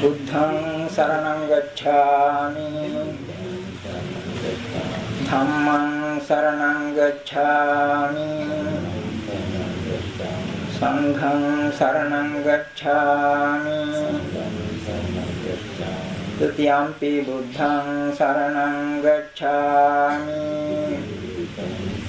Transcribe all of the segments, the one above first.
බුද්ධං සරණං ගච්ඡාමි। ධම්මං සරණං ගච්ඡාමි। සංඝං සරණං ගච්ඡාමි। ත්‍ත්‍යම්පි බුද්ධං සරණං ගච්ඡාමි।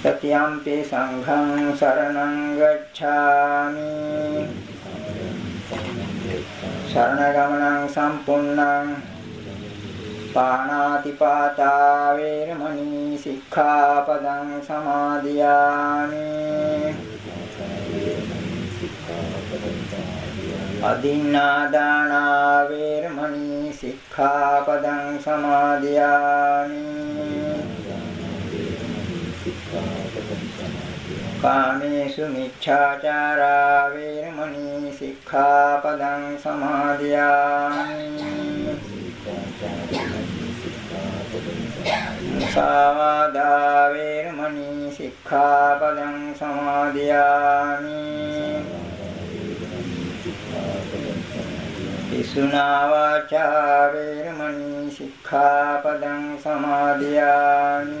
සරණං ගච්ඡාමි තතියම්පි ධම්මං සරණං ගච්ඡාමි තතියම්පි සංඝං සරණං ගච්ඡාමි සරණ ගමනං සම්පූර්ණං පාණාතිපාතා වේරමණී සික්ඛාපදං සමාදියාමි අදින්නාදානා වේරමණී සික්ඛාපදං සමාදියාමි කාමේසු මිච්ඡාචාරා වේරමණී සික්ඛාපදං සමාදියාමි. මුසාවාදා වේරමණී සික්ඛාපදං සමාදියාමි. පිසුනා වාචා වේරමණී සික්ඛාපදං සමාදියාමි.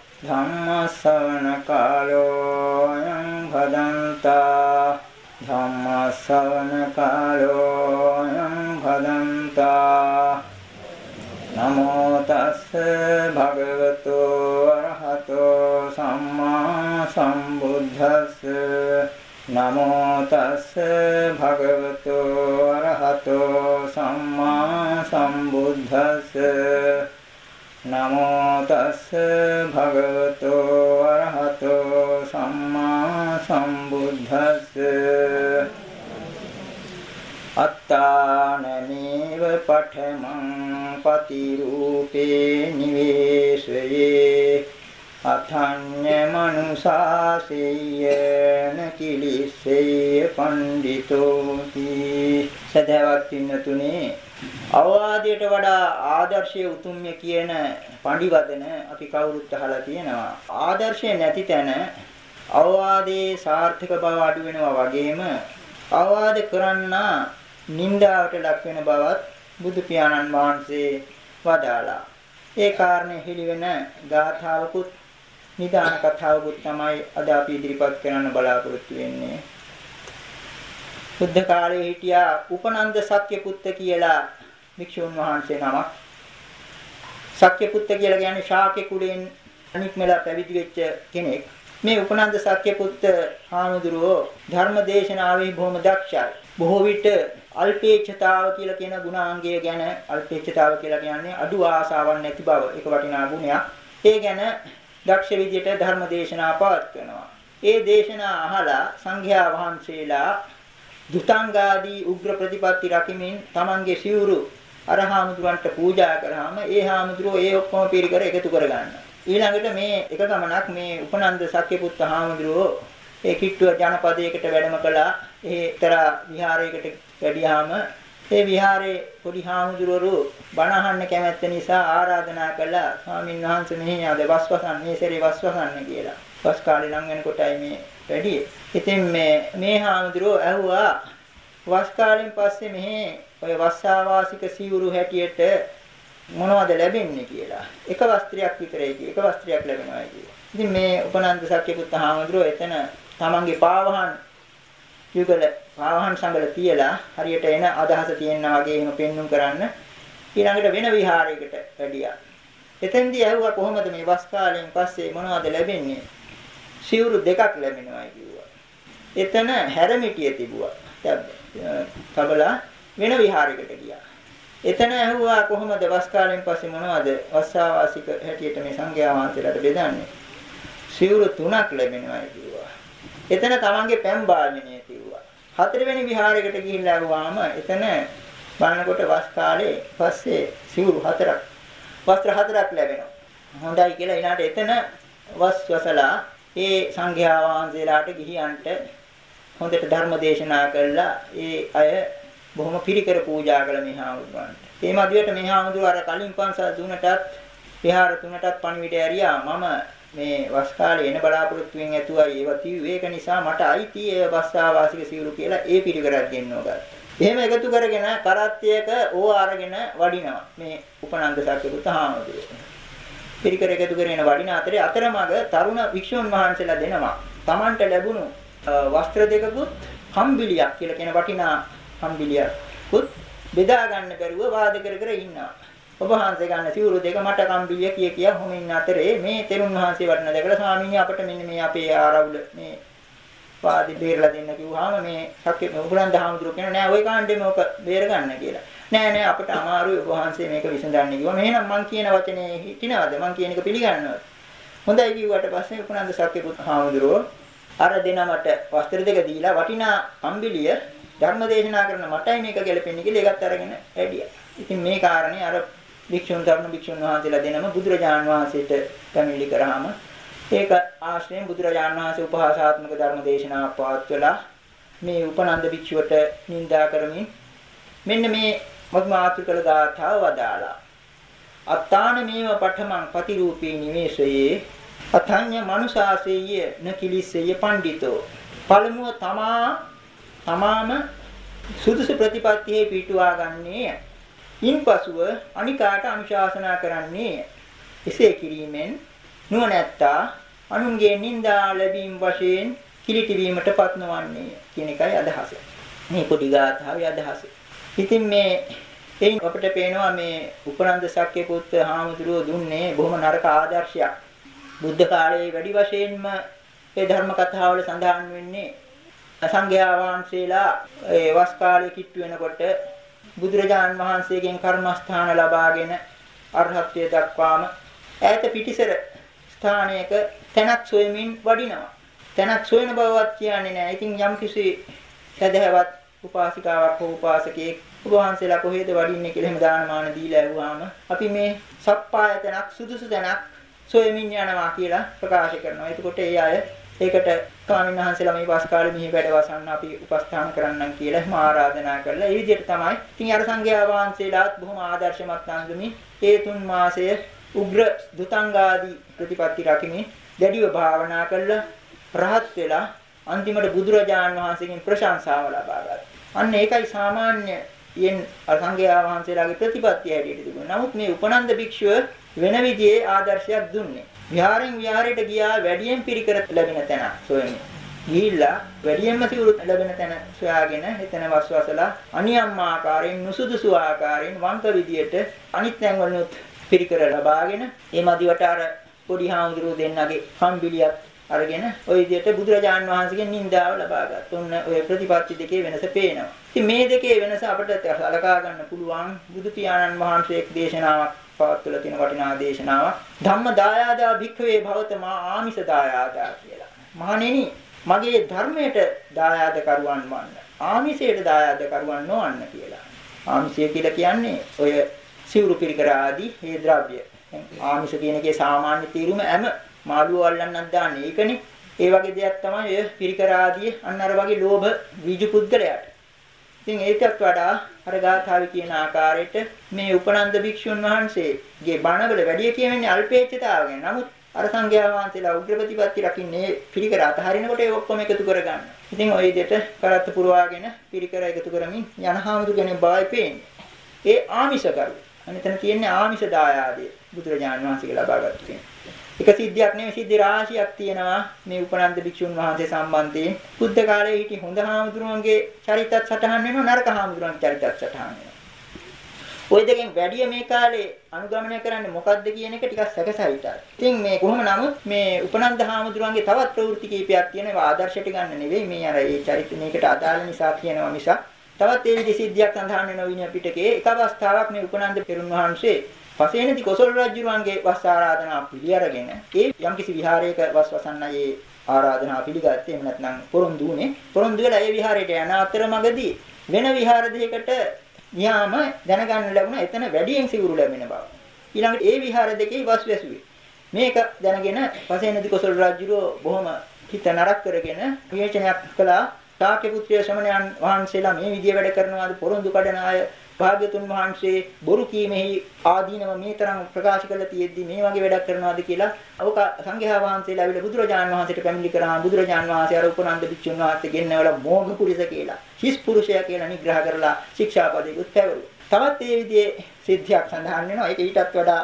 ධම්මස්සවන කාලෝ අයං භදන්තා. ධම්මස්සවන කාලෝයං භදන්තා. නමෝ තස්ස භගවතු අරහතෝ සම්මා සම්බුද්දස්ස. නමෝ තස්ස භගවතු අරහතෝ සම්මා සම්බුද්දස්ස. නමෝ තස්ස භගවතු අරහතෝ සම්මා සම්බුද්දස්ස. අත්තානමේව පඨමං පතිරූපේ නිවේශයේ. අථඤ්ඤ මනුසාසෙය්‍යන කිලිසෙය්‍ය පණ්ඩිතෝති. සදහවත් පින්නතුනේ අවවාදයට වඩා ආදර්ශයේ උතුම්ය කියන පඬිවදන අපි කවුරුත් අහලා තියෙනවා. ආදර්ශය නැති තැන අවවාදයේ සාර්ථක බව අඩු වෙනවා වගේම අවවාද කරන්න නින්දාවට ලක් වෙන බවත් බුදු පියාණන් වහන්සේ වදාලා. ඒ කාරණේ හෙළිවෙන ගාථාවකුත් නිදාන කතාවකුත් තමයි අද අපි ඉදිරිපත් කරන්න බලාපොරොත්තු වෙන්නේ. බුද්ධ කාලේ හිටියා උපනන්ද සක්‍ය පුත්ත කියලා භික්ෂුන් වහන්සේ නමක් සක්්‍යපුත්ත කියලා කියන්නේ ශාක්‍ය කුලයෙන් අනික් මෙලා පැවිදි වෙච්ච කෙනෙක්. මේ උපනන්ද සක්්‍යපුත්ත හාමුදුරුවෝ ධර්ම දේශනාවේ බොහොම දක්ෂයි. බොහෝ විට අල්පේච්ඡතාව කියලා කියන ගුණාංගය ගැන අල්පේච්ඡතාව කියලා කියන්නේ අඩු ආසාවක් නැති බව. ඒක වටිනා ගුණයක්. ඒ ගැන දක්ෂ විදියට ධර්ම දේශනා පවත්වනවා. ඒ දේශනා අහලා සංඝයා වහන්සේලා දුතංගාදී උග්‍ර ප්‍රතිපatti රකිමින් තමන්ගේ සිවුරු අර හාමුදුරන්ට පූජා කරාම ඒ හාමුදුරුවෝ ඒ ඔක්කොම පිරිකර එකතු කරගන්නවා. ඊළඟට මේ එක ගමනක් මේ උපනන්ද සක්‍යපුත්ත හාමුදුරුවෝ ඒ කිට්ටුව ජනපදයකට වැඩම කළා. ඒ තරා විහාරයකට වැඩියාම ඒ විහාරේ පොඩි හාමුදුරුවෝ බණ අහන්න කැමැත්ත නිසා ආරාධනා කළා ස්වාමින් වහන්සේ මෙහි ආද වස්වසන් මේ සැරේ වස්වසන්න කියලා. වස් කාලේ ලං වෙනකොටයි මේ වැඩි. ඉතින් මේ මේ හාමුදුරුවෝ ඇහුවා වස් කාලෙන් පස්සේ මෙහි ඔය වස්සාවාසික සිවුරු හැටියට මොනවද ලැබෙන්නේ කියලා. එක වස්ත්‍රයක් විතරයි කිය. එක වස්ත්‍රයක් ලැබෙනවා කියලා. ඉතින් මේ උපනන්ද සක්‍යපුත්ත හාමුදුරුවෝ එතන තමන්ගේ පාවහන් යුගල පාවහන් සංගල තියලා හරියට එන අදහස තියෙනා වගේ එහෙම පෙන්눔 කරන්න ඊළඟට වෙන විහාරයකට වැඩියා. එතෙන්දී ඇහුවා කොහොමද මේ වස් කාලයෙන් පස්සේ මොනවද ලැබෙන්නේ? සිවුරු දෙකක් ලැබෙනවා කිව්වා. එතන හැරමිටිය තිබුවා. තබලා වෙන විහාරයකට ගියා. එතන ඇහුවා කොහොමද වස් කාලයෙන් පස්සේ මොනවද වස්සාවාසික හැටියට මේ සංඝයා වහන්සේලාට බෙදන්නේ? සිවුරු තුනක් ලැබෙනවා කිව්වා. එතන තමන්ගේ පැන් බාල්මිනිය තියුවා. හතරවෙනි විහාරයකට ගිහිල්ලා ආවම එතන බලනකොට වස් කාලේ පස්සේ සිවුරු හතරක් වස්ත්‍ර හතරක් ලැබෙනවා. හොඳයි කියලා ඊළාට එතන වස් වසලා ඒ සංඝයා වහන්සේලාට ගිහියන්ට හොඳට ධර්ම දේශනා කළා. ඒ අය බොහොම පිරිකර පූජා කළ මේ හාමුදුරන්ට. මේ මදියට මේ හාමුදුර අර කලින් පන්සල් තුනටත් විහාර තුනටත් පණිවිඩය ඇරියා මම මේ වස් කාලේ එන බලාපොරොත්තු වෙන් ඇතුවයි ඒවා කිව්වේ ඒක නිසා මට අයිති ඒ වස්සාවාසික සිවුරු කියලා ඒ පිරිකරක් ගෙන්නව ගත්තා. එහෙම එකතු කරගෙන කරත්තයක ඕ අරගෙන වඩිනවා මේ උපනන්ද සක්‍රියුත් හාමුදුරුවෝ. පිරිකර එකතු කරගෙන වඩින අතරේ අතරමඟ තරුණ වික්ෂුන් වහන්සේලා දෙනවා. Tamanට ලැබුණු වස්ත්‍ර දෙකකුත් කම්බිලියක් කියලා කියන වටිනා කම්බිලියකුත් බෙදා ගන්න බැරුව වාද කර කර ඉන්නවා. ඔබ වහන්සේ ගන්න සිවුරු දෙක මට කම්බිලිය කිය කිය හොමින් අතරේ මේ තෙරුන් වහන්සේ වටන දැකලා ස්වාමීනි අපිට මෙන්න මේ අපේ ආරවුල මේ වාදි බේරලා දෙන්න කිව්වහම මේ සක්‍ය උගලන් දහම්දුරු කියන නෑ ওই කාණ්ඩෙම ඔක බේර ගන්න කියලා. නෑ නෑ අපිට අමාරුයි ඔබ වහන්සේ මේක විසඳන්න කිව්වා. මෙහෙනම් මං කියන වචනේ හිටිනවද? මං කියන එක පිළිගන්නවද? හොඳයි කිව්වට පස්සේ උපනන්ද සක්‍ය පුත් හාමුදුරුවෝ අර දෙනමට වස්ත්‍ර දෙක දීලා වටිනා කම්බිලිය ධර්ම දේශනා කරන මටයි මේක ගැලපෙන්නේ කියලා ඒකත් අරගෙන ඇඩියා. ඉතින් මේ කාරණේ අර භික්ෂුන් තරුණ භික්ෂුන් වහන්සේලා දෙනම බුදුරජාණන් වහන්සේට පැමිණිලි කරාම ඒක ආශ්‍රයෙන් බුදුරජාණන් වහන්සේ උපහාසාත්මක ධර්ම දේශනාවක් පවත්වලා මේ උපනන්ද භික්ෂුවට නිඳා කරමින් මෙන්න මේ මග්මාතුකල ගාථාව වදාලා අත්තාන මේව පඨමං පතිරූපී නිවේශයේ අතඤ්ඤ මනුසාසෙය්‍ය නකිලිස්සෙය්‍ය පණ්ඩිතෝ පළමුව තමා තමාම සුදුසු ප්‍රතිපත්තියේ පිටුවා ගන්නේය. ඉන්පසුව අනිකාට අනුශාසනා කරන්නේ එසේ කිරීමෙන් නුවණැත්තා අනුන්ගේ නිന്ദා ලැබීම වශයෙන් කිලිටි වීමටපත් නොවන්නේ කියන එකයි අදහස. මේ පොඩි ගාථාවේ අදහස. ඉතින් මේ එයින් අපිට පේනවා මේ උපනන්ද සක්්‍ය පුත්‍ර හාමුදුරුවෝ දුන්නේ බොහොම නරක ආදර්ශයක්. බුද්ධ කාලයේ වැඩි වශයෙන්ම මේ ධර්ම කතාවල සඳහන් වෙන්නේ සංඝයා වහන්සේලා ඒ වස් කාලේ කිට්ටු වෙනකොට බුදුරජාන් වහන්සේගෙන් කර්මස්ථාන ලබාගෙන අරහත්ත්වයට දක්වාම ඈත පිටිසර ස්ථානයක තැනක් සොයමින් වඩිනවා. තැනක් සොයන බවවත් කියන්නේ නැහැ. ඉතින් යම් කිසි සදහවත් උපාසිකාවක් හෝ උපාසකයෙක් උපවහන්සේලා කොහෙද වඩින්නේ කියලා එහෙම දානමාන දීලා ඇහුවාම අපි මේ සප්පාය තැනක් සුදුසු තැනක් සොයමින් යනවා කියලා ප්‍රකාශ කරනවා. එතකොට ඒ අය ඒකට ස්වාමීන් වහන්සේලා මේ වාස් කාලේ මෙහි වැඩ වසන්න අපි උපස්ථාන කරන්නම් කියලා එහෙම ආරාධනා කළා. ඒ විදිහට තමයි. ඉතින් අර සංඝයා වහන්සේලාත් බොහොම ආදර්ශමත් අන්දමින් ඒ තුන් මාසය උග්‍ර දුතංගාදී ප්‍රතිපත්ති රකිමින් දැඩිව භාවනා කළා. රහත් වෙලා අන්තිමට බුදුරජාණන් වහන්සේගෙන් ප්‍රශංසාව ලබා ගත්තා. අන්න ඒකයි සාමාන්‍ය යෙන් සංඝයා වහන්සේලාගේ ප්‍රතිපත්තිය හැටියට තිබුණා. නමුත් මේ උපනන්ද භික්ෂුව වෙන විදිහේ ආදර්ශයක් දුන්නේ. විහාරෙන් විහාරයට ගියා වැඩියෙන් පිරිකර ලැබෙන තැන සොයන්නේ. ගිහිල්ලා වැඩියෙන්ම සිවුරු ලැබෙන තැන සොයාගෙන එතන වස්වසලා අනියම් ආකාරයෙන් නුසුදුසු ආකාරයෙන් වංක විදියට අනිත් තැන් වලුත් පිරිකර ලබාගෙන ඒ මදිවට අර පොඩි හාමුදුරුවෝ දෙන්නගේ හම්බිලියක් අරගෙන ওই විදිහට බුදුරජාන් වහන්සේගෙන් නින්දාව ලබා ගත්තා. ඔන්න ඔය ප්‍රතිපත්ති දෙකේ වෙනස පේනවා. ඉතින් මේ දෙකේ වෙනස අපිට සලකා ගන්න පුළුවන් බුදු පියාණන් වහන්සේ එක් දේශනාවක් පවත්වලා තියෙන වටිනා දේශනාවක්. ධම්ම දායාදා භික්ඛවේ භවතමා ආමිෂ දායාදා කියලා. මහණෙනි මගේ ධර්මයට දායාද කරුවන් වන්න. ආමිෂයට දායාද කරුවන් නොවන්න කියලා. ආමිෂය කියලා කියන්නේ ඔය සිවුරු පිරිකර ආදී මේ ද්‍රව්‍ය. ආමිෂ කියන එකේ සාමාන්‍ය තීරුම හැම මාළුව අල්ලන්නත් දාන්නේ. ඒකනේ. ඒ වගේ දෙයක් තමයි ඔය පිරිකර ආදී අන්න අර වගේ ලෝභ වීජ පුද්ගලයාට. ඉතින් ඒකත් වඩා අර ගාථාවේ කියන ආකාරයට මේ උපනන්ද භික්ෂුන් වහන්සේගේ බණවල වැඩි කියවෙන්නේ අල්පේච්ඡතාව ගැන. නමුත් අර සංඝයා වහන්සේලා උග්‍ර ප්‍රතිපත්ති රකින්නේ පිරිකර අතහරිනකොට ඒ ඔක්කොම එකතු කරගන්න. ඉතින් ওই විදිහට කරත්ත පුරවාගෙන පිරිකර එකතු කරමින් යනහාමුදු කෙනෙක් බායි පේන්නේ. ඒ ආමිෂ කරු. අනිතන තියෙන්නේ ආමිෂ දායාදය. බුදුරජාණන් වහන්සේගේ ලබාගත්තු කෙනෙක්. එක සිද්ධියක් නෙවෙයි සිද්ධි රාශියක් තියෙනවා. මේ උපනන්ද භික්ෂුන් වහන්සේ සම්බන්ධයෙන්. බුද්ධ කාලයේ හිටි හොඳ හාමුදුරුවන්ගේ චරිතත් සටහන් වෙනවා නරක හාමුදුරුවන්ගේ චරිතත් සටහන් වෙනවා. ওই දෙකෙන් වැඩිය මේ කාලේ අනුගමනය කරන්නේ මොකද්ද කියන එක ටිකක් සැකසහිතයි. ඉතින් මේ කොහොම නමුත් මේ උපනන්ද හාමුදුරුවන්ගේ තවත් ප්‍රවෘත්ති කීපයක් තියෙනවා. ආදර්ශයට ගන්න නෙවෙයි. මේ අර ඒ චරිත මේකට අදාළ නිසා කියනවා මිසක්. තවත් ඒ විදි සිද්ධියක් සඳහන් වෙනවා විනය පිටකේ එක අවස්ථාවක් මේ උපනන්ද පෙරුන් වහන්සේ පසේනති කොසල් රජුරුවන්ගේ වස් ආරාධනා පිළි අරගෙන ඒ යම්කිසි විහාරයක වස් වසන්නයේ ආරාධනා පිළිගත්තේ එහෙම නැත්නම් පොරොන්දු උනේ පොරොන්දු වෙලා ඒ විහාරයට යන අතරමඟදී වෙන විහාර දෙකකට ගියාම දැනගන්න ලැබුණා එතන වැඩියෙන් සිවුරු ලැබෙන බව. ඊළඟට ඒ විහාර දෙකේ වස් වැසුවේ. මේක දැනගෙන පසේනති කොසල් රජුරෝ බොහොම හිත නරක කරගෙන විවේචනයක් කළා. ශාක්‍ය පුත්‍රය ශ්‍රමණයන් වහන්සේලා මේ විදිය වැඩ කරනවාද පොරොන්දු කඩන අය භාග්‍යතුන් වහන්සේ බොරු කීමෙහි ආදීනව මේ තරම් ප්‍රකාශ කළ තියෙද්දි මේ වගේ වැඩක් කරනවාද කියලා අවක සංඝයා වහන්සේලා ඇවිල්ලා බුදුරජාණන් වහන්සේට පැමිණිලි කරා බුදුරජාණන් වහන්සේ අර උපනන්ද භික්ෂුන් වහන්සේ ගෙන්නවල මෝඝ පුරිස කියලා හිස් පුරුෂයා කියලා නිග්‍රහ කරලා ශික්ෂාපදයකට පැවරුවා. තවත් මේ විදිහේ සිද්ධියක් සඳහන් වෙනවා. ඒක ඊටත් වඩා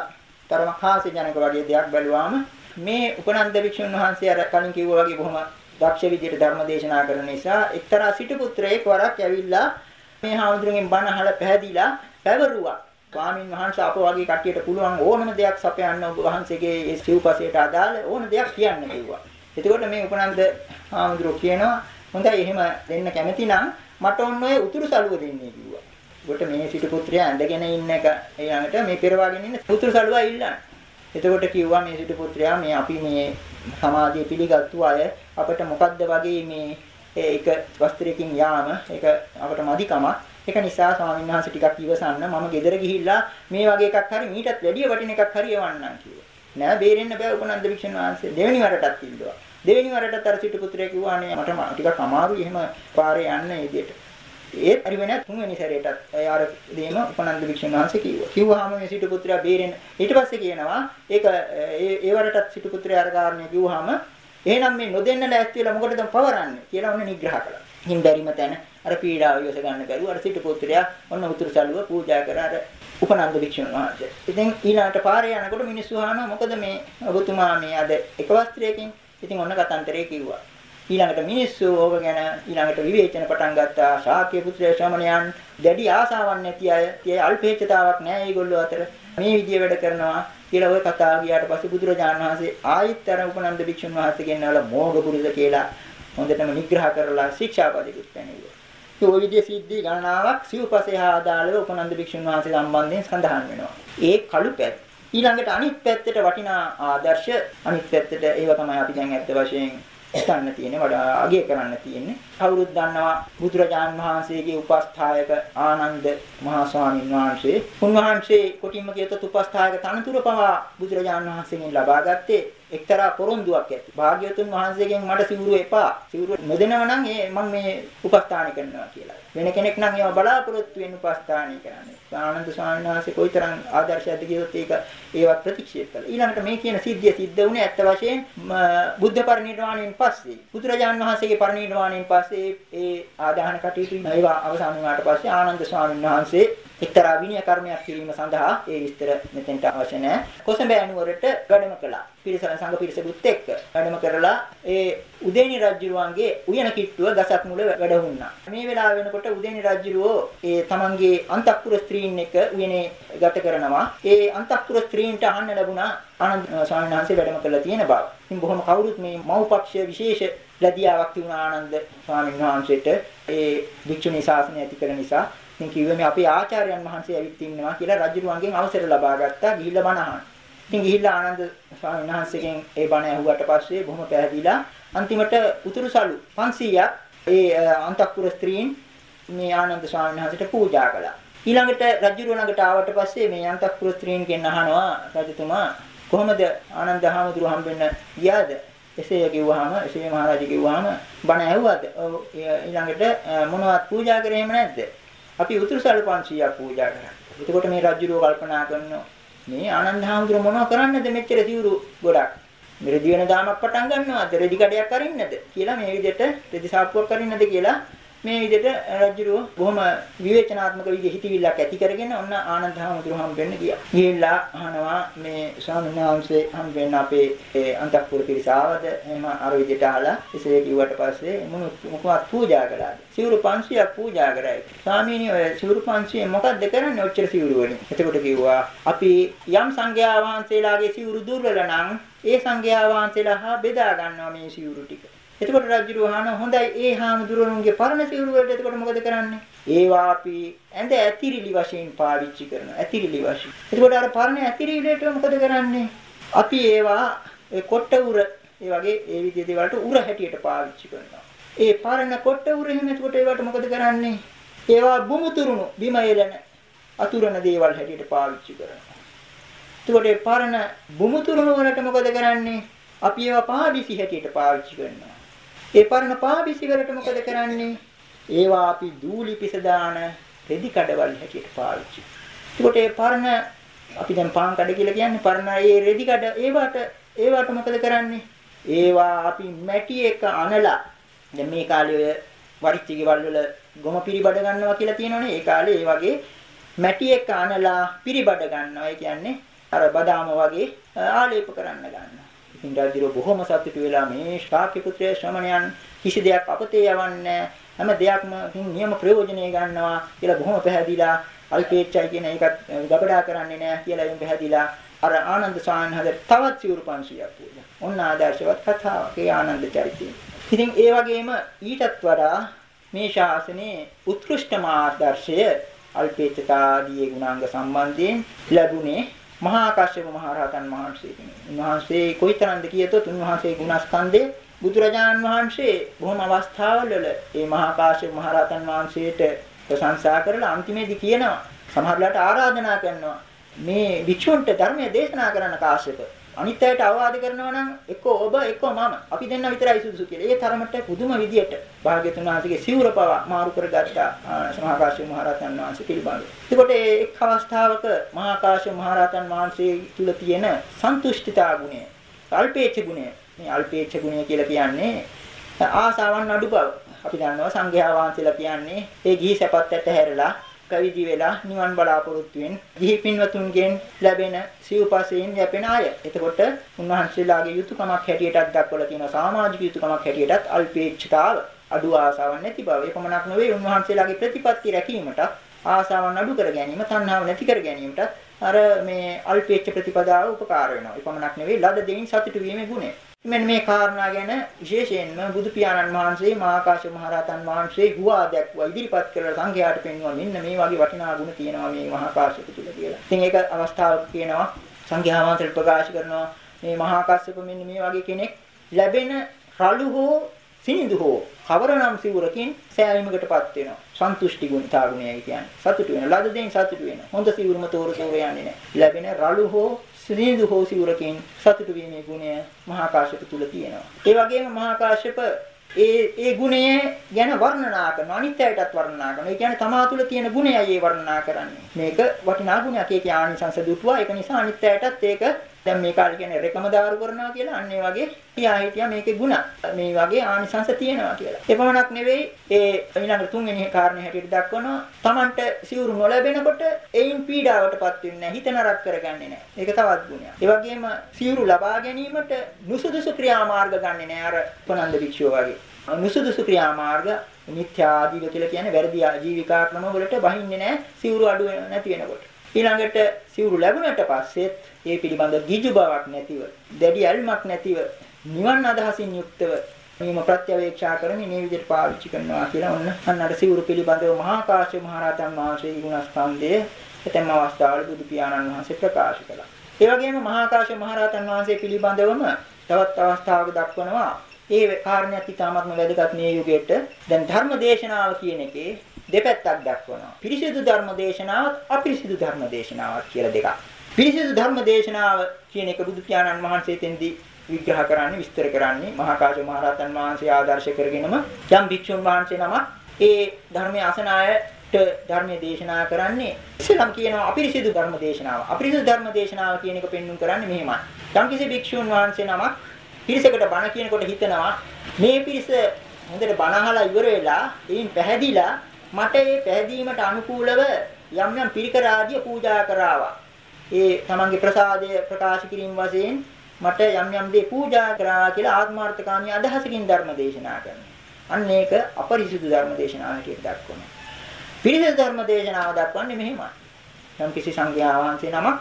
තරමක් හාස්‍යජනක වගේ දෙයක් බැලුවාම මේ උපනන්ද භික්ෂුන් වහන්සේ අර කලින් කිව්වා වගේ බොහොම දක්ෂ විදිහට ධර්ම දේශනා කරන නිසා එක්තරා සිටු පුත්‍රයෙක් වරක් ඇවිල්ලා මේ හාමුදුරන්ගෙන් බණ අහලා පැහැදිලා පැවරුවා. ස්වාමින් වහන්සේ අප වගේ කට්ටියට පුළුවන් ඕනම දෙයක් සපයන්න ඔබ වහන්සේගේ ඒ සිව්පසයට අදාළ ඕන දෙයක් කියන්න කිව්වා. එතකොට මේ උපනන්ද හාමුදුරුවෝ කියනවා හොඳයි එහෙම දෙන්න කැමති නම් මට ඔන්න ඔය උතුරු සළුව දෙන්නේ කිව්වා. කොට මේ සිටු පුත්‍රයා ඇඳගෙන ඉන්න එක ඊළඟට මේ පෙරවාගෙන ඉන්න උතුරු සළුව ඉල්ලන්න. එතකොට කිව්වා මේ සිටු පුත්‍රයා මේ අපි මේ සමාජයේ පිළිගත්තු අය අපිට මොකද්ද වගේ මේ ඒක වස්ත්‍රයකින් යාම ඒක අපට මදිකමක්. ඒක නිසා ස්වාමීන් වහන්සේ ටිකක් ඉවසන්න මම ගෙදර ගිහිල්ලා මේ වගේ එකක් හරි මීටත් වැඩිය වටින එකක් හරි එවන්නම් කිව්වා. නෑ බේරෙන්න බෑ උපනන්ද වික්ෂණ වහන්සේ දෙවෙනි වරටත් ඉල්ලුවා. දෙවෙනි වරටත් අර සිටු පුත්‍රයා කිව්වා අනේ මට ටිකක් අමාරුයි එහෙම පාරේ යන්න ඒ විදිහට. ඒත් හරි වෙන තුන්වෙනි සැරේටත් අර දේම උපනන්ද වික්ෂණ වහන්සේ කිව්වා. කිව්වහම මේ සිටු පුත්‍රයා බේරෙන්න ඊට පස්සේ කියනවා ඒක ඒ ඒ වරටත් සිටු පුත්‍රයා අර කාරණේ කිව්වහම එහෙනම් මේ නොදෙන්න ලෑස්ති වෙලා මොකටද පවරන්නේ කියලා ඔන්න නිග්‍රහ කළා. හින් බැරිම තැන අර පීඩාව ඉවස ගන්න බැරුව අර සිටු පුත්‍රයා ඔන්න උතුරු සළුව පූජා කර අර උපනන්ද භික්ෂුන් වහන්සේ. ඉතින් ඊළඟට පාරේ යනකොට මිනිස්සු අහනවා මොකද මේ ඔබතුමා මේ අද එක වස්ත්‍රයකින් ඉතින් ඔන්න කතන්දරේ කිව්වා. ඊළඟට මිනිස්සු ඕක ගැන ඊළඟට විවේචන පටන් ගත්තා. ශාක්‍ය පුත්‍රය ශ්‍රමණයන් දැඩි ආසාවක් නැති අය, tie අල්පේච්ඡතාවක් නැහැ ඒගොල්ලෝ අතර. මේ විදිය වැඩ කරනවා. කියලා ওই කතාව ගියාට පස්සේ බුදුරජාණන් වහන්සේ ආයිත් අර උපනන්ද භික්ෂුන් වහන්සේ ගෙන්නවල මෝග පුරුෂ කියලා හොඳටම නිග්‍රහ කරලා ශික්ෂාපදෙකුත් පැනෙවුවා. ඒ ওই විදිහේ සිද්ධි ගණනාවක් සිව්පසේ හා අදාළව උපනන්ද භික්ෂුන් වහන්සේ සම්බන්ධයෙන් සඳහන් වෙනවා. ඒ කළු පැත්ත. ඊළඟට අනිත් පැත්තට වටිනා ආදර්ශ අනිත් පැත්තට ඒව තමයි අපි දැන් ඇත්ත වශයෙන් හිතන්න තියෙන්නේ වඩා අගය කරන්න තියෙන්නේ. කවුරුත් දන්නවා බුදුරජාන් වහන්සේගේ උපස්ථායක ආනන්ද මහා ස්වාමීන් වහන්සේ. උන්වහන්සේ කොටින්ම කියතොත් උපස්ථායක තනතුර පවා බුදුරජාන් වහන්සේගෙන් ලබා ගත්තේ එක්තරා පොරොන්දුවක් ඇති. භාග්‍යවතුන් වහන්සේගෙන් මට සිවුරු එපා. සිවුරු නොදෙනව නම් ඒ මම මේ උපස්ථාන කරනවා කියලා. වෙන කෙනෙක් නම් ඒව බලාපොරොත්තු වෙන්න උපස්ථාන කරන්නේ. ආනන්ද ස්වාමීන් වහන්සේ කොයිතරම් ආදර්ශයක්ද කියොත් ඒක ඒවත් ප්‍රතික්ෂේප කළා. ඊළඟට මේ කියන සිද්ධිය සිද්ධ වුණේ ඇත්ත වශයෙන් බුද්ධ පරිනිර්වාණයෙන් පස්සේ. බුදුරජාන් වහන්සේගේ පරිනිර්වාණයෙන් පස්සේ ඒ ආදාහන කටයුතු ඒවා අවසන් වුණාට පස්සේ ආනන්ද ස්වාමීන් වහන්සේ එක්තරා විනය කර්මයක් කිරීම සඳහා ඒ විස්තර මෙතෙන්ට අවශ්‍ය නැහැ. කොසඹෑ නුවරට වැඩම කළා. පිරිස සංඝ පිරිසකුත් එක්ක වැඩම කරලා ඒ උදේනි රජුරුවන්ගේ උයන කිට්ටුව ගසක් මුල වැඩ වුණා. මේ වෙලාව වෙනකොට උදේනි රජුරුවෝ ඒ තමන්ගේ අන්තఃපුර ස්ත්‍රීන් එක්ක උයනේ ගත කරනවා. ඒ අන්තঃපුර ස්ත්‍රීන්ට අහන්න ලැබුණා ආනන්ද ස්වාමීන් වහන්සේ වැඩම කළා තියෙන බව. ඉතින් බොහොම කවුරුත් මේ මව්පක්ෂ විශේෂ ලැබියාවක් තිබුණා ආනන්ද ස්වාමීන් වහන්සේට ඒ භික්ෂුණී ශාසනය ඇති කරන නිසා ඉතින් කිව්වේ මේ අපේ ආචාර්යයන් වහන්සේ ඇවිත් ඉන්නවා කියලා රජුරුවන්ගෙන් අවසර ලබා ගත්තා ගිහිල්ලා බණ අහන්න. ඉතින් ගිහිල්ලා ආනන්ද ස්වාමීන් වහන්සේගෙන් ඒ බණ ඇහුවට පස්සේ බොහොම පැහැදිලා අන්තිමට උතුරුසලු 500ක් ඒ අන්තක්පුර ස්ත්‍රීන් මේ ආනන්ද ස්වාමීන් වහන්සේට පූජා කළා. ඊළඟට රජුරුව ළඟට ආවට පස්සේ මේ අන්තක්පුර ස්ත්‍රීන්ගෙන් අහනවා රජතුමා කොහොමද ආනන්ද හාමුදුරුව හම්බෙන්න ගියාද? එසේ කිව්වහම එසේ මහරජා කිව්වහම බණ ඇහුවද? ඊළඟට මොනවත් පූජා කරේම නැද්ද? අපි උතුරුසල් 500ක් පූජා කරා. එතකොට මේ රජුරෝ කල්පනා කරනවා මේ ආනන්ද හාමුදුරුව මොනව කරන්නද මෙච්චර සිවුරු ගොඩක්. මෙරදි වෙන දාමක් පටන් ගන්නවද? රෙදි කඩයක් අරින්නද? කියලා මේ විදිහට රෙදි සාප්පුවක් අරින්නද කියලා මේ විදිහට රජුරෝ බොහොම විවේචනාත්මක විදිහ හිතවිල්ලක් ඇති කරගෙන ඔන්න ආනන්ද හාමුදුරුවෝ හම්බෙන්න ගියා. ගිහිල්ලා අහනවා මේ ස්වාමීන් වහන්සේ හම්බෙන්න අපේ අන්තපුර පිරිස ආවද? එහෙම අර විදිහට අහලා එසේ කිව්වට පස්සේ මොන මොකවත් පූජා කළාද? සිවුරු 500ක් පූජා කරයි. ස්වාමීනි ඔය සිවුරු 500 මොකද්ද කරන්නේ ඔච්චර සිවුරු වලින්? එතකොට කිව්වා අපි යම් සංඝයා වහන්සේලාගේ සිවුරු දුර්වල නම් ඒ සංඝයා වහන්සේලා හා බෙදා ගන්නවා මේ සිවුරු ටික. එතකොට රජුරු අහන හොඳයි ඒ හාමුදුරුවන්ගේ පරණ සිවුරු වලට එතකොට මොකද කරන්නේ? ඒවා අපි ඇඳ ඇතිරිලි වශයෙන් පාවිච්චි කරනවා. ඇතිරිලි වශයෙන්. එතකොට අර පරණ ඇතිරිලිට මොකද කරන්නේ? අපි ඒවා ඒ කොට්ට උර ඒ වගේ ඒ විදිහේ දේවල්ට උර හැටියට පාවිච්චි කරනවා. ඒ පරණ කොට්ට උර එහෙම එතකොට ඒවට මොකද කරන්නේ? ඒවා බුමුතුරුණු බිම එළන අතුරන දේවල් හැටියට පාවිච්චි කරනවා. එතකොට පරණ බුමුතුරුණු වලට මොකද කරන්නේ? අපි ඒවා පහදිසි හැටියට පාවිච්චි කරනවා. ඒ පරණ පාබිසි වලට මොකද කරන්නේ? ඒවා අපි දූලි පිස දාන රෙදි කඩවල් හැටියට පාවිච්චි. ඒකට ඒ පරණ අපි දැන් පාන් කඩ කියලා කියන්නේ පරණ ඒ රෙදි කඩ ඒවට ඒවට මොකද කරන්නේ? ඒවා අපි මැටි එක අනලා දැන් මේ කාලේ ඔය වරිච්චි ගෙවල් වල ගොම පිරිබඩ ගන්නවා කියලා තියෙනවනේ. ඒ කාලේ ඒ වගේ මැටි එක අනලා පිරිබඩ ගන්නවා. ඒ කියන්නේ අර බදාම වගේ ආලේප කරන්න ගන්නවා. ඉතින් රාජ්‍යරෝ බොහොම සතුටු වෙලා මේ ශාක්‍ය පුත්‍රය ශ්‍රමණයන් කිසි දෙයක් අපතේ යවන්නේ හැම දෙයක්ම නියම ප්‍රයෝජනෙ ගන්නවා කියලා බොහොම පැහැදිලා අල්පේච්ඡයි කියන එකත් ගබඩා කරන්නේ නැහැ කියලා එම් පැහැදිලා අර ආනන්ද සාන්හදට තවත් සිවුරු 500ක් පූජා. ඔන්න ආදර්ශවත් කතාවක් ඒ ආනන්ද චරිතය. ඉතින් ඒ වගේම ඊටත් වඩා මේ ශාසනයේ උත්කෘෂ්ඨම ආදර්ශය අල්පේච්ඡතාදී ගුණාංග සම්බන්ධයෙන් ලැබුණේ මහා කාශ්‍යප මහ රහතන් වහන්සේ කෙනෙක්. උන්වහන්සේ කොයිතරම්ද කියතොත් උන්වහන්සේ ගුණස්කන්ධේ බුදුරජාන් වහන්සේ බොහොම අවස්ථාවල ඒ මහා කාශ්‍යප මහ රහතන් වහන්සේට ප්‍රශංසා කරලා අන්තිමේදී කියනවා සමහරලාට ආරාධනා කරනවා මේ භික්ෂුන්ට ධර්මය දේශනා කරන්න කාශ්‍යප අනිත් අයට අවවාද කරනවා නම් එක්කෝ ඔබ එක්කෝ මම අපි දෙන්න විතරයි සුදුසු කියලා. ඒ තරමට පුදුම විදියට භාග්‍යතුන් වහන්සේගේ සිවුර පවා මාරු කරගත්තා මහාකාශ්‍යප මහරහතන් වහන්සේ පිළිබඳව. එතකොට එක් අවස්ථාවක මහාකාශ්‍යප මහරහතන් වහන්සේ තුල තියෙන සන්තුෂ්ඨිතා ගුණය, අල්පේච්ඡ ගුණය. මේ අල්පේච්ඡ ගුණය කියලා කියන්නේ ආසාවන් අඩු බව. අපි දන්නවා සංඝයා වහන්සේලා කියන්නේ ඒ ගිහි සැපත් ඇට හැරලා පැවිදි වෙලා නිවන් බලාපොරොත්තු වෙන ගිහි පින්වතුන්ගෙන් ලැබෙන සිව්පසයෙන් යැපෙන අය. එතකොට උන්වහන්සේලාගේ යුතුයකමක් හැටියටත් දක්වලා තියෙන සමාජික යුතුයකමක් හැටියටත් අල්පේච්ඡතාව අඩු ආසාවක් නැති බව. ඒ පමණක් නෙවෙයි උන්වහන්සේලාගේ ප්‍රතිපත්ති රැකීමට ආසාවන් අඩු කර ගැනීම, තණ්හාව නැති කර ගැනීමට අර මේ අල්පේච්ඡ ප්‍රතිපදාව උපකාර වෙනවා. ඒ පමණක් නෙවෙයි ලද දෙයින් සතුටු වීමේ ගුණය. මෙන්න මේ කාරණා ගැන විශේෂයෙන්ම බුදු පියාණන් වහන්සේ මහාකාශ මහරහතන් වහන්සේ හුවා දැක්වා ඉදිරිපත් කරලා සංඝයාට පෙන්වුවා මෙන්න මේ වගේ වටිනා ගුණ තියෙනවා මේ මහාකාශක තුල කියලා. ඉතින් ඒක අවස්ථාවක් කියනවා සංඝයා වහන්සේට ප්‍රකාශ කරනවා මේ මහාකාශක මෙන්න මේ වගේ කෙනෙක් ලැබෙන රළු හෝ සිනිඳු හෝ කවරනම් සිවුරකින් සෑයීමකටපත් වෙනවා. සන්තුෂ්ටි ගුණතා ගුණයයි කියන්නේ. සතුටු වෙන ලද දෙයින් සතුටු වෙන. හොඳ සිවුරම තෝර තෝර යන්නේ නැහැ. ලැබෙන රළු හෝ සිනිඳු හෝ සිවුරකින් සතුටු වීමේ ගුණය මහා කාශ්‍යප තුල තියෙනවා. ඒ වගේම මහා කාශ්‍යප ඒ ඒ ගුණය ගැන වර්ණනා කරන අනිත්‍යයටත් වර්ණනා කරනවා. ඒ කියන්නේ තමා තුළ තියෙන ගුණයයි ඒ වර්ණනා කරන්නේ. මේක වටිනා ගුණයක්. ඒකේ ආනිසංස දුටුවා. ඒක නිසා අනිත්‍යයටත් ඒක දැන් මේ කාලේ කියන්නේ රෙකම දාරු කරනවා කියලා අන්න ඒ වගේ තියා හිටියා මේකේ ಗುಣ. මේ වගේ ආනිසංශ තියෙනවා කියලා. ඒ පමණක් නෙවෙයි ඒ ඊළඟ තුන්වෙනි කාරණේ හැටියට දක්වනවා Tamanට සිවුරු නොලැබෙනකොට එයින් පීඩාවටපත් වෙන්නේ නැහැ. හිත නරක කරගන්නේ නැහැ. ඒක තවත් ගුණයක්. ඒ වගේම සිවුරු ලබා ගැනීමට නුසුදුසු ක්‍රියාමාර්ග ගන්නෙ නැහැ අර උපනන්ද භික්ෂුව වගේ. නුසුදුසු ක්‍රියාමාර්ග මිත්‍යාදීව කියලා කියන්නේ වැරදි ජීවිකා ක්‍රම වලට බහින්නේ නැහැ සිවුරු අඩු නැති වෙනකොට. ඊළඟට සිවුරු ලැබුණට පස්සෙත් ඒ පිළිබඳ ගිජු බවක් නැතිව, දැඩි ඇල්මක් නැතිව, නිවන් අදහසින් යුක්තව මේම ප්‍රත්‍යවේක්ෂා කරමින් මේ විදිහට පාවිච්චි කරනවා කියලා ඔන්න අන්න අර සිවුරු පිළිබඳව මහා කාශ්‍යප මහ රහතන් වහන්සේගේ ගුණස්කන්ධය එතෙම අවස්ථාවල බුදු පියාණන් වහන්සේ ප්‍රකාශ කළා. ඒ වගේම මහා කාශ්‍යප මහ රහතන් වහන්සේ පිළිබඳවම තවත් අවස්ථාවක දක්වනවා ඒ කාරණයක් ඉතාමත්ම වැදගත් මේ යුගයට දැන් ධර්ම දේශනාව කියන එකේ දෙපැත්තක් දක්වනවා. පිරිසිදු ධර්ම දේශනාවත් අපිරිසිදු ධර්ම දේශනාවත් කියලා දෙකක්. පිරිසිදු ධර්ම දේශනාව කියන එක බුදු පියාණන් වහන්සේ තෙන්දී විග්‍රහ කරන්නේ විස්තර කරන්නේ මහා කාශ්‍යප මහ රහතන් වහන්සේ ආදර්ශ කරගෙනම යම් භික්ෂුන් වහන්සේ නමක් ඒ ධර්මයේ අසනායට ධර්මයේ දේශනා කරන්නේ ඉස්සෙල්ලාම කියනවා අපිරිසිදු ධර්ම දේශනාව. අපිරිසිදු ධර්ම දේශනාව කියන එක පෙන්වුම් කරන්නේ මෙහෙමයි. යම් කිසි භික්ෂුන් වහන්සේ නමක් පිරිසකට බණ කියනකොට හිතනවා මේ පිරිස හොඳට බණ අහලා ඉවර වෙලා එයින් පැහැදිලා මට ඒ පැහැදීමට අනුකූලව යම් යම් පිරිකර ආදිය පූජා කරාවා. ඒ තමන්ගේ ප්‍රසාදය ප්‍රකාශ කිරීම වශයෙන් මට යම් යම් දේ පූජා කරා කියලා ආත්මාර්ථකාමී අදහසකින් ධර්ම දේශනා කරනවා. අන්න ඒක අපරිසුදු ධර්ම දේශනාව හැටියට දක්වනවා. පිරිසිදු ධර්ම දේශනාව දක්වන්නේ මෙහෙමයි. යම් කිසි සංඝයා වහන්සේ නමක්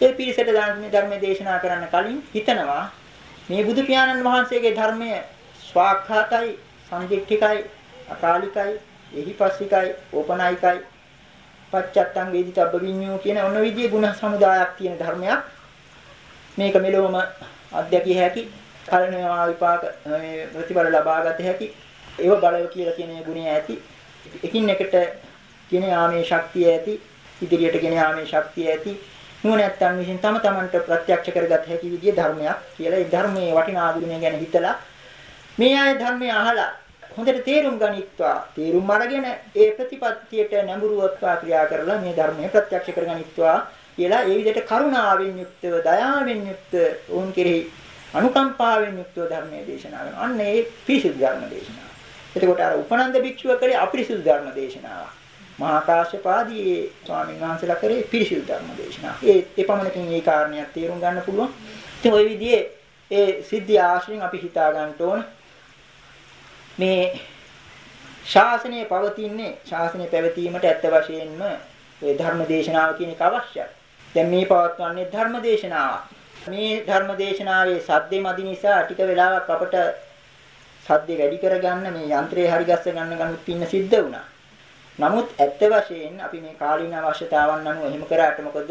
ඒ පිරිසට ධර්ම දේශනා කරන්න කලින් හිතනවා මේ බුදු පියාණන් වහන්සේගේ ධර්මය ස්වාක්ඛාතයි, සංදික්ඨිකයි, අකාලිකයි, එහිපස්සිකයි, ඕපනායිකයි, පච්චත්තං වේදිතබ්බ විඤ්ඤෝ කියන ඔන්න විදිහේ ගුණ සමුදායක් තියෙන ධර්මයක්. මේක මෙලොවම අධ්‍යක්ෂිය හැකි, කලනවා විපාක මේ ප්‍රතිඵල ලබාගත හැකි. ඒව බලව කියලා කියන ගුණය ඇති. එකින් එකට ගෙන යාමේ ශක්තිය ඇති, ඉදිරියට ගෙන යාමේ ශක්තිය ඇති. නුවණැත්තන් විසින් තම තමන්ට ප්‍රත්‍යක්ෂ කරගත හැකි විදිහේ ධර්මයක් කියලා ඒ ධර්මයේ වටිනා ගුණය ගැන හිතලා මේ අය ධර්මය අහලා හොඳට තේරුම් ගනිත්වා තේරුම් අරගෙන ඒ ප්‍රතිපත්තියට නැඹුරුවත්වා ක්‍රියා කරලා මේ ධර්මය ප්‍රත්‍යක්ෂ කරගනිත්වා කියලා ඒ විදිහට කරුණාවෙන් යුක්තව දයාවෙන් යුක්ත වුන් කෙරෙහි අනුකම්පාවෙන් යුක්තව ධර්මයේ දේශනා කරනවා. අන්න ඒ පිරිසිදු ධර්ම දේශනාව. එතකොට අර උපනන්ද භික්ෂුව කරේ අපිරිසිදු ධර්ම දේශනාවක්. මහා කාශ්‍යපාදී ස්වාමීන් වහන්සේලා කරේ පිරිසිදු ධර්ම දේශනා. ඒ එපමණකින් මේ කාරණයක් තේරුම් ගන්න පුළුවන්. ඉතින් ওই විදිහේ ඒ සිද්ධි ආශ්‍රයෙන් අපි හිතා ගන්න ඕන මේ ශාසනය පවතින්නේ ශාසනය පැවතීමට ඇත්ත වශයෙන්ම ඒ ධර්ම දේශනාව කියන එක අවශ්‍යයි. දැන් මේ පවත්වන්නේ ධර්ම දේශනාව. මේ ධර්ම දේශනාවේ සද්දේ මදි නිසා ටික වෙලාවක් අපට සද්දේ වැඩි කරගන්න මේ යන්ත්‍රය හරි ගස්ස ගන්න ගනුත් ඉන්න සිද්ධ වුණා. නමුත් ඇත්ත වශයෙන් අපි මේ කාලීන අවශ්‍යතාවන් අනුව එහෙම කරාට මොකද?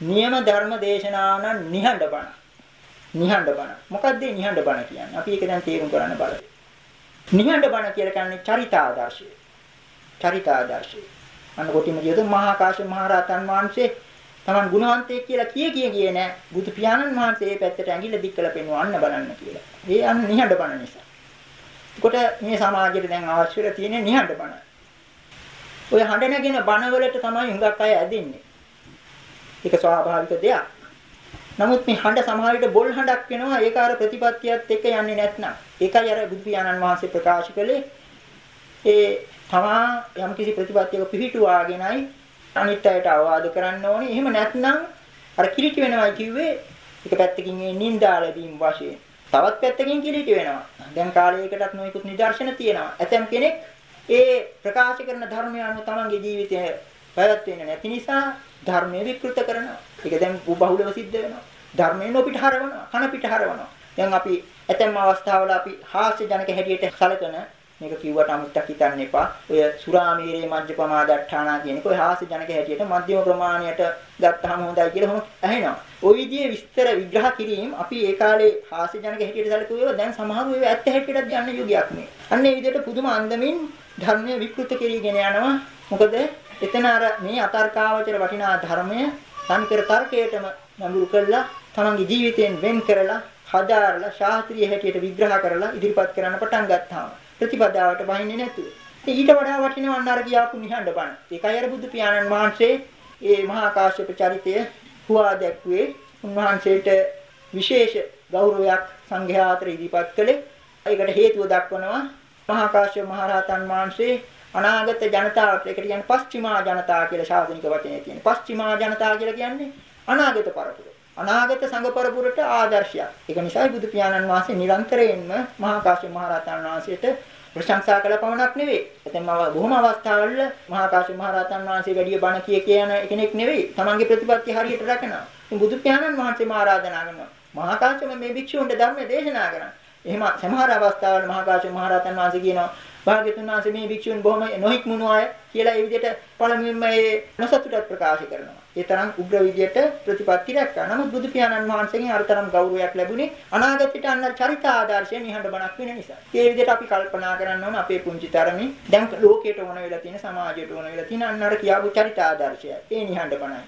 නියම ධර්ම දේශනාව නම් නිහඬ බණ. නිහඬ බණ. මොකද්ද නිහඬ බණ කියන්නේ? අපි ඒක දැන් තේරුම් ගන්න බලමු. නිහඬ බණ කියලා කියන්නේ චරිතාදර්ශය. චරිතාදර්ශය. අන්න කොටිම කියද මහා කාශ්‍යප මහ රහතන් වහන්සේ තමන් ගුණවන්තයෙක් කියලා කිය කිය ගියේ නෑ. බුදු පියාණන් වහන්සේ මේ පැත්තට ඇඟිල්ල දික් කළ පෙන්වන්න අන්න බලන්න කියලා. ඒ අන්න නිහඬ බණ නිසා. එතකොට මේ සමාජයට දැන් අවශ්‍ය වෙලා තියෙන නිහඬ බණ. ඔය හඬ නැගෙන බණවලට තමයි හුඟක් අය ඇදෙන්නේ. ඒක ස්වාභාවික දෙයක්. නමුත් මේ හඬ සමහර විට බොල් හඬක් වෙනවා ඒක අර ප්‍රතිපත්තියත් එක්ක යන්නේ නැත්නම්. ඒකයි අර බුදු පියාණන් වහන්සේ ප්‍රකාශ කළේ ඒ තමා යම්කිසි ප්‍රතිපත්තියක පිහිටුවාගෙනයි අනිත් අයට අවවාද කරන්න ඕනේ. එහෙම නැත්නම් අර කිලිටි වෙනවා කිව්වේ එක පැත්තකින් ඒ නින්දා ලැබීම වශයෙන්. තවත් පැත්තකින් කිලිටි වෙනවා. දැන් කාලයකටත් නොයෙකුත් නිදර්ශන තියෙනවා. ඇතම් කෙනෙක් ඒ ප්‍රකාශ කරන ධර්මය අනුව තමන්ගේ ජීවිතය පැවැත්වෙන්නේ නැති නිසා ධර්මයේ විකෘත කරනවා. ඒක දැන් බහුලව සිද්ධ වෙනවා. ධර්මයෙන් නොපිට හරවනවා. කන පිට හරවනවා. දැන් අපි ඇතැම් අවස්ථාවල අපි හාස්‍ය ජනක හැටියට සැලකන මේක කිව්වට අමුත්තක් හිතන්න එපා. ඔය සුරාමීරේ මජ්ජපමාදට්ඨානා කියන එක ඔය හාස්‍ය ජනක හැටියට මධ්‍යම ප්‍රමාණයට ගත්තාම හොඳයි කියලා හොම ඇහෙනවා. ওই විදිහේ විස්තර විග්‍රහ කිරීම අපි ඒ කාලේ හාස්‍ය ජනක හැටියට සැලකුවේ දැන් සමහරව ඒවා ඇත්ත හැටියටත් යන යුගයක් මේ. අන්න ඒ විදිහට පුදුම අන්දමින් ධර්මය විකෘත කරගෙන යනවා. මොකද එතන අර මේ අතර්කාවචර වටිනා ධර්මය තනිකර තර්කයටම නඹුරු කළා තමන්ගේ ජීවිතයෙන් වෙන් කරලා හදාarලා ශාස්ත්‍රීය හැටියට විග්‍රහ කරලා ඉදිරිපත් කරන්න පටන් ගත්තාම ප්‍රතිපදාවට බහින්නේ නැතුව. ඉතින් ඊට වඩා වටිනවා අන්න අර කියාපු නිහඬ බණ. ඒකයි අර බුදු පියාණන් වහන්සේ ඒ මහා කාශ්‍යප චරිතය හුවා දැක්ුවේ උන්වහන්සේට විශේෂ ගෞරවයක් සංඝයා අතර ඉදිරිපත් කළේ. ඒකට හේතුව දක්වනවා මහා කාශ්‍යප මහ රහතන් වහන්සේ අනාගත ජනතාවට ඒකට කියන්නේ පස්චිමා ජනතා කියලා ශාසනික වචනේ තියෙන. පස්චිමා ජනතා කියලා කියන්නේ අනාගත පරපුර. අනාගත සංඝ පරපුරට ආදර්ශයක්. ඒක නිසායි බුදු පියාණන් වහන්සේ නිරන්තරයෙන්ම මහා කාශ්‍යප මහ රහතන් වහන්සේට ප්‍රශංසා කළ පමණක් නෙවෙයි. එතෙන්ම බොහොම අවස්ථාවල මහා කාශ්‍යප මහ රහතන් වහන්සේ වැඩිය බණ කිය කියන කෙනෙක් නෙවෙයි. තමන්ගේ ප්‍රතිපත්ති හරියට රැකනවා. ඉතින් බුදු පියාණන් වහන්සේම ආරාධනා කරනවා. මහා කාශ්‍යප මේ භික්ෂුන්ට ධර්ම දේශනා කරනවා. එහෙම සමහර අවස්ථාවල මහා කාශ්‍යප මහ රහතන් වහන්සේ කියනවා භාග්‍යතුන් වහන්සේ මේ භික්ෂුන් බොහොම නොහික්මුණු අය කියලා ඒ විදිහට පළමුවෙන්ම ඒ නොසතුටක් ප්‍රකාශ කරනවා. ඒ තරම් උග්‍ර විදියට ප්‍රතිපත්ති රැක්කා. නමුත් බුදු පියාණන් වහන්සේගෙන් අර තරම් ගෞරවයක් ලැබුණේ අනාගතයට අන්න චරිත ආදර්ශය නිහඬ බණක් වෙන නිසා. ඒ විදිහට අපි කල්පනා කරන්න ඕන අපේ පුංචි තරමේ දැන් ලෝකයට ඕන වෙලා තියෙන සමාජයට ඕන වෙලා තියෙන අන්න අර කියාපු චරිත ආදර්ශය. ඒ නිහඬ බණයි.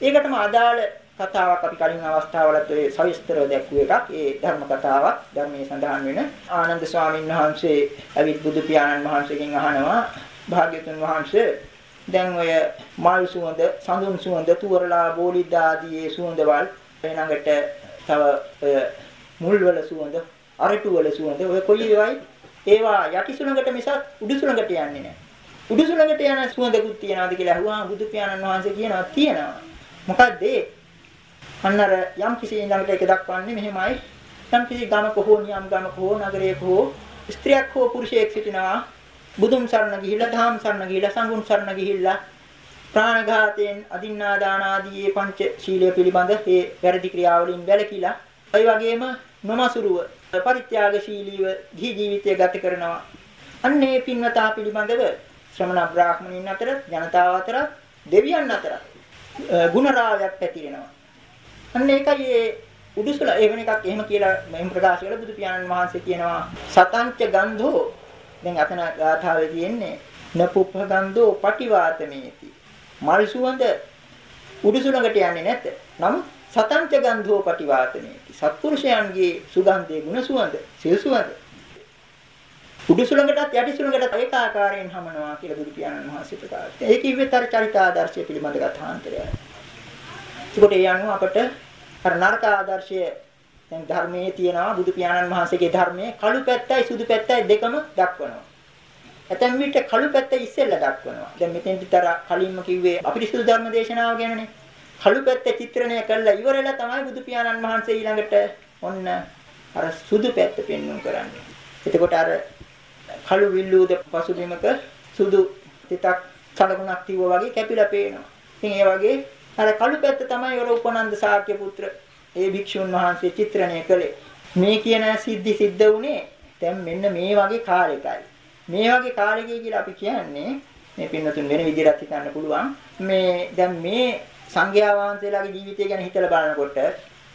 ඒකටම අදාළ කතාවක් අපි කලින් අවස්ථාවලත් ඔය සවිස්තරව දැක්වූ එකක්. ඒ ධර්ම කතාවක් ධර්මයේ සඳහන් වෙන ආනන්ද ස්වාමීන් වහන්සේ ඇවිත් බුදු පියාණන් වහන්සේගෙන් අහනවා භාග්‍යතුන් වහන්සේ දැන් ඔය මල් සුවඳ, සඳුන් සුවඳ, තුවරලා, බෝලිද්ද ආදී සුවඳවල් ළඟට තව ඔය මුල්වල සුවඳ, අරටුවල සුවඳ ඔය කොයි ඒවායි ඒවා යටි සුළඟට මිසක් උඩු සුළඟට යන්නේ නැහැ. උඩු සුළඟට යන සුවඳකුත් තියනවාද කියලා අහුවා බුදු පියාණන් වහන්සේ කියනවා තියෙනවා. මොකද්ද ඒ? අන්න අර යම් කිසි ළඟට ඒක දක්වන්නේ මෙහෙමයි. යම් කිසි ගමක හෝ නියම් ගමක හෝ නගරයක හෝ ස්ත්‍රියක් හෝ පුරුෂයෙක් සිටිනවා. බුදුන් සරණ ගිහිල්ලා, ධම්ම සරණ ගිහිල්ලා, සංඝුන් සරණ ගිහිල්ලා ප්‍රාණඝාතයෙන් අදින්නා දාන ආදී මේ පංච ශීලය පිළිබඳ මේ වැරදි ක්‍රියාවලින් වැළකීලා ඒ වගේම නොමසුරුව පරිත්‍යාගශීලීව ගිහි ජීවිතය ගත කරනවා. අන්නේ පින්වතා පිළිබඳව ශ්‍රමණ බ්‍රාහ්මණයින් අතර ජනතාව අතර දෙවියන් අතර ගුණරාවයක් පැතිරෙනවා. අන්න ඒකයි ඒ උඩුසල එවන එකක් එහෙම කියලා මෙහෙම ප්‍රකාශ කළ. බුදු පියාණන් වහන්සේ කියනවා සතංච ගන්ධෝ. දැන් අතන ගාථාවේ තියෙන්නේ නපුප්ප ගන්ධෝ පටිවාතමේති. මල් සුවඳ උඩුසුලඟට යන්නේ නැත. නමුත් සතංච ගන්ධෝ පටිවාතමේති. සත්පුරුෂයන්ගේ සුගන්ධයේ ගුණ සුවඳ සිල් සුවඳ. උඩුසුලඟටත් යටිසුලඟටත් ඒකාකාරයෙන් හමනවා කියලා බුදු පියාණන් වහන්සේ ප්‍රකාශ කළා. ඒක ඉවෙතර චරිතාදර්ශය පිළිබඳ කථාන්තරයයි. ඒකට ඒ අනුව අපට අර නරක ආදර්ශය දැන් ධර්මයේ තියෙනවා බුදු පියාණන් වහන්සේගේ ධර්මයේ කළු පැත්තයි සුදු පැත්තයි දෙකම දක්වනවා. ඇතැම් විට කළු පැත්ත ඉස්සෙල්ලා දක්වනවා. දැන් මෙතෙන්දිතර කලින්ම කිව්වේ අපිරිසුදු ධර්ම දේශනාව ගැනනේ. කළු පැත්ත චිත්‍රණය කළා ඉවරලා තමයි බුදු පියාණන් වහන්සේ ඊළඟට ඔන්න අර සුදු පැත්ත පෙන්වන්න කරන්නේ. එතකොට අර කළු විල්ලූද පසුබිමක සුදු තිතක් සලකුණක් තියුවා වගේ කැපිලා පේනවා. ඉතින් ඒ වගේ අර කළු පැත්ත තමයි ඔර උපනන්ද ශාක්‍ය පුත්‍ර ඒ භික්ෂුන් වහන්සේ චිත්‍රණය කළේ. මේ කියන සිද්ධි සිද්ධ වුණේ දැන් මෙන්න මේ වගේ කාලෙකයි. මේ වගේ කාලෙකයි කියලා අපි කියන්නේ මේ පින්නතුන් වෙන විදිහට හිතන්න පුළුවන්. මේ දැන් මේ සංඝයා වහන්සේලාගේ ජීවිතය ගැන හිතලා බලනකොට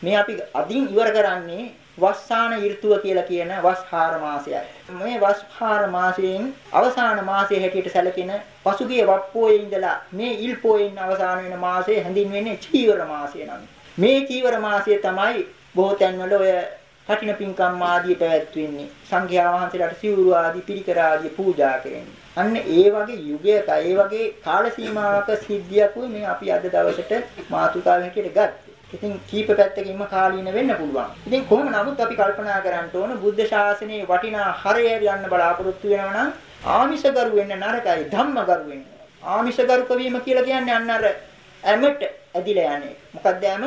මේ අපි අදින් ඉවර කරන්නේ වස්සාන ඍතුව කියලා කියන වස්හාර මාසයයි. මේ වස්හාර මාසයෙන් අවසාන මාසයේ හැටියට සැලකෙන පසුගිය වප්පෝයේ ඉඳලා මේ ඉල් පෝයෙන් අවසාන වෙන මාසය හැඳින්වෙන්නේ චීවර මාසය නම්. මේ චීවර මාසය තමයි බොහෝ තැන්වල ඔය කටින පින්කම් ආදී පැවැත්වෙන්නේ. සංඝයා වහන්සේලාට සිවුරු ආදී පිරිකර ආදී පූජා කරන්නේ. අන්න ඒ වගේ යුගයක ඒ වගේ කාල සීමාවක සිද්ධියකුයි මේ අපි අද දවසට මාතුකාව හැටියට ගත්තේ. ඉතින් කීප පැත්තකින්ම කාලීන වෙන්න පුළුවන්. ඉතින් කොහොම නමුත් අපි කල්පනා කරන්න ඕන බුද්ධ ශාසනයේ වටිනා හරය ගන්න බලාපොරොත්තු වෙනවා නම් ආමිෂගරු වෙන්න නරකයි ධම්මගරු වෙන්න. ආමිෂගරුක වීම කියලා කියන්නේ අන්න අර ඇමට ඇදිලා යන්නේ. මොකක්ද ඇම?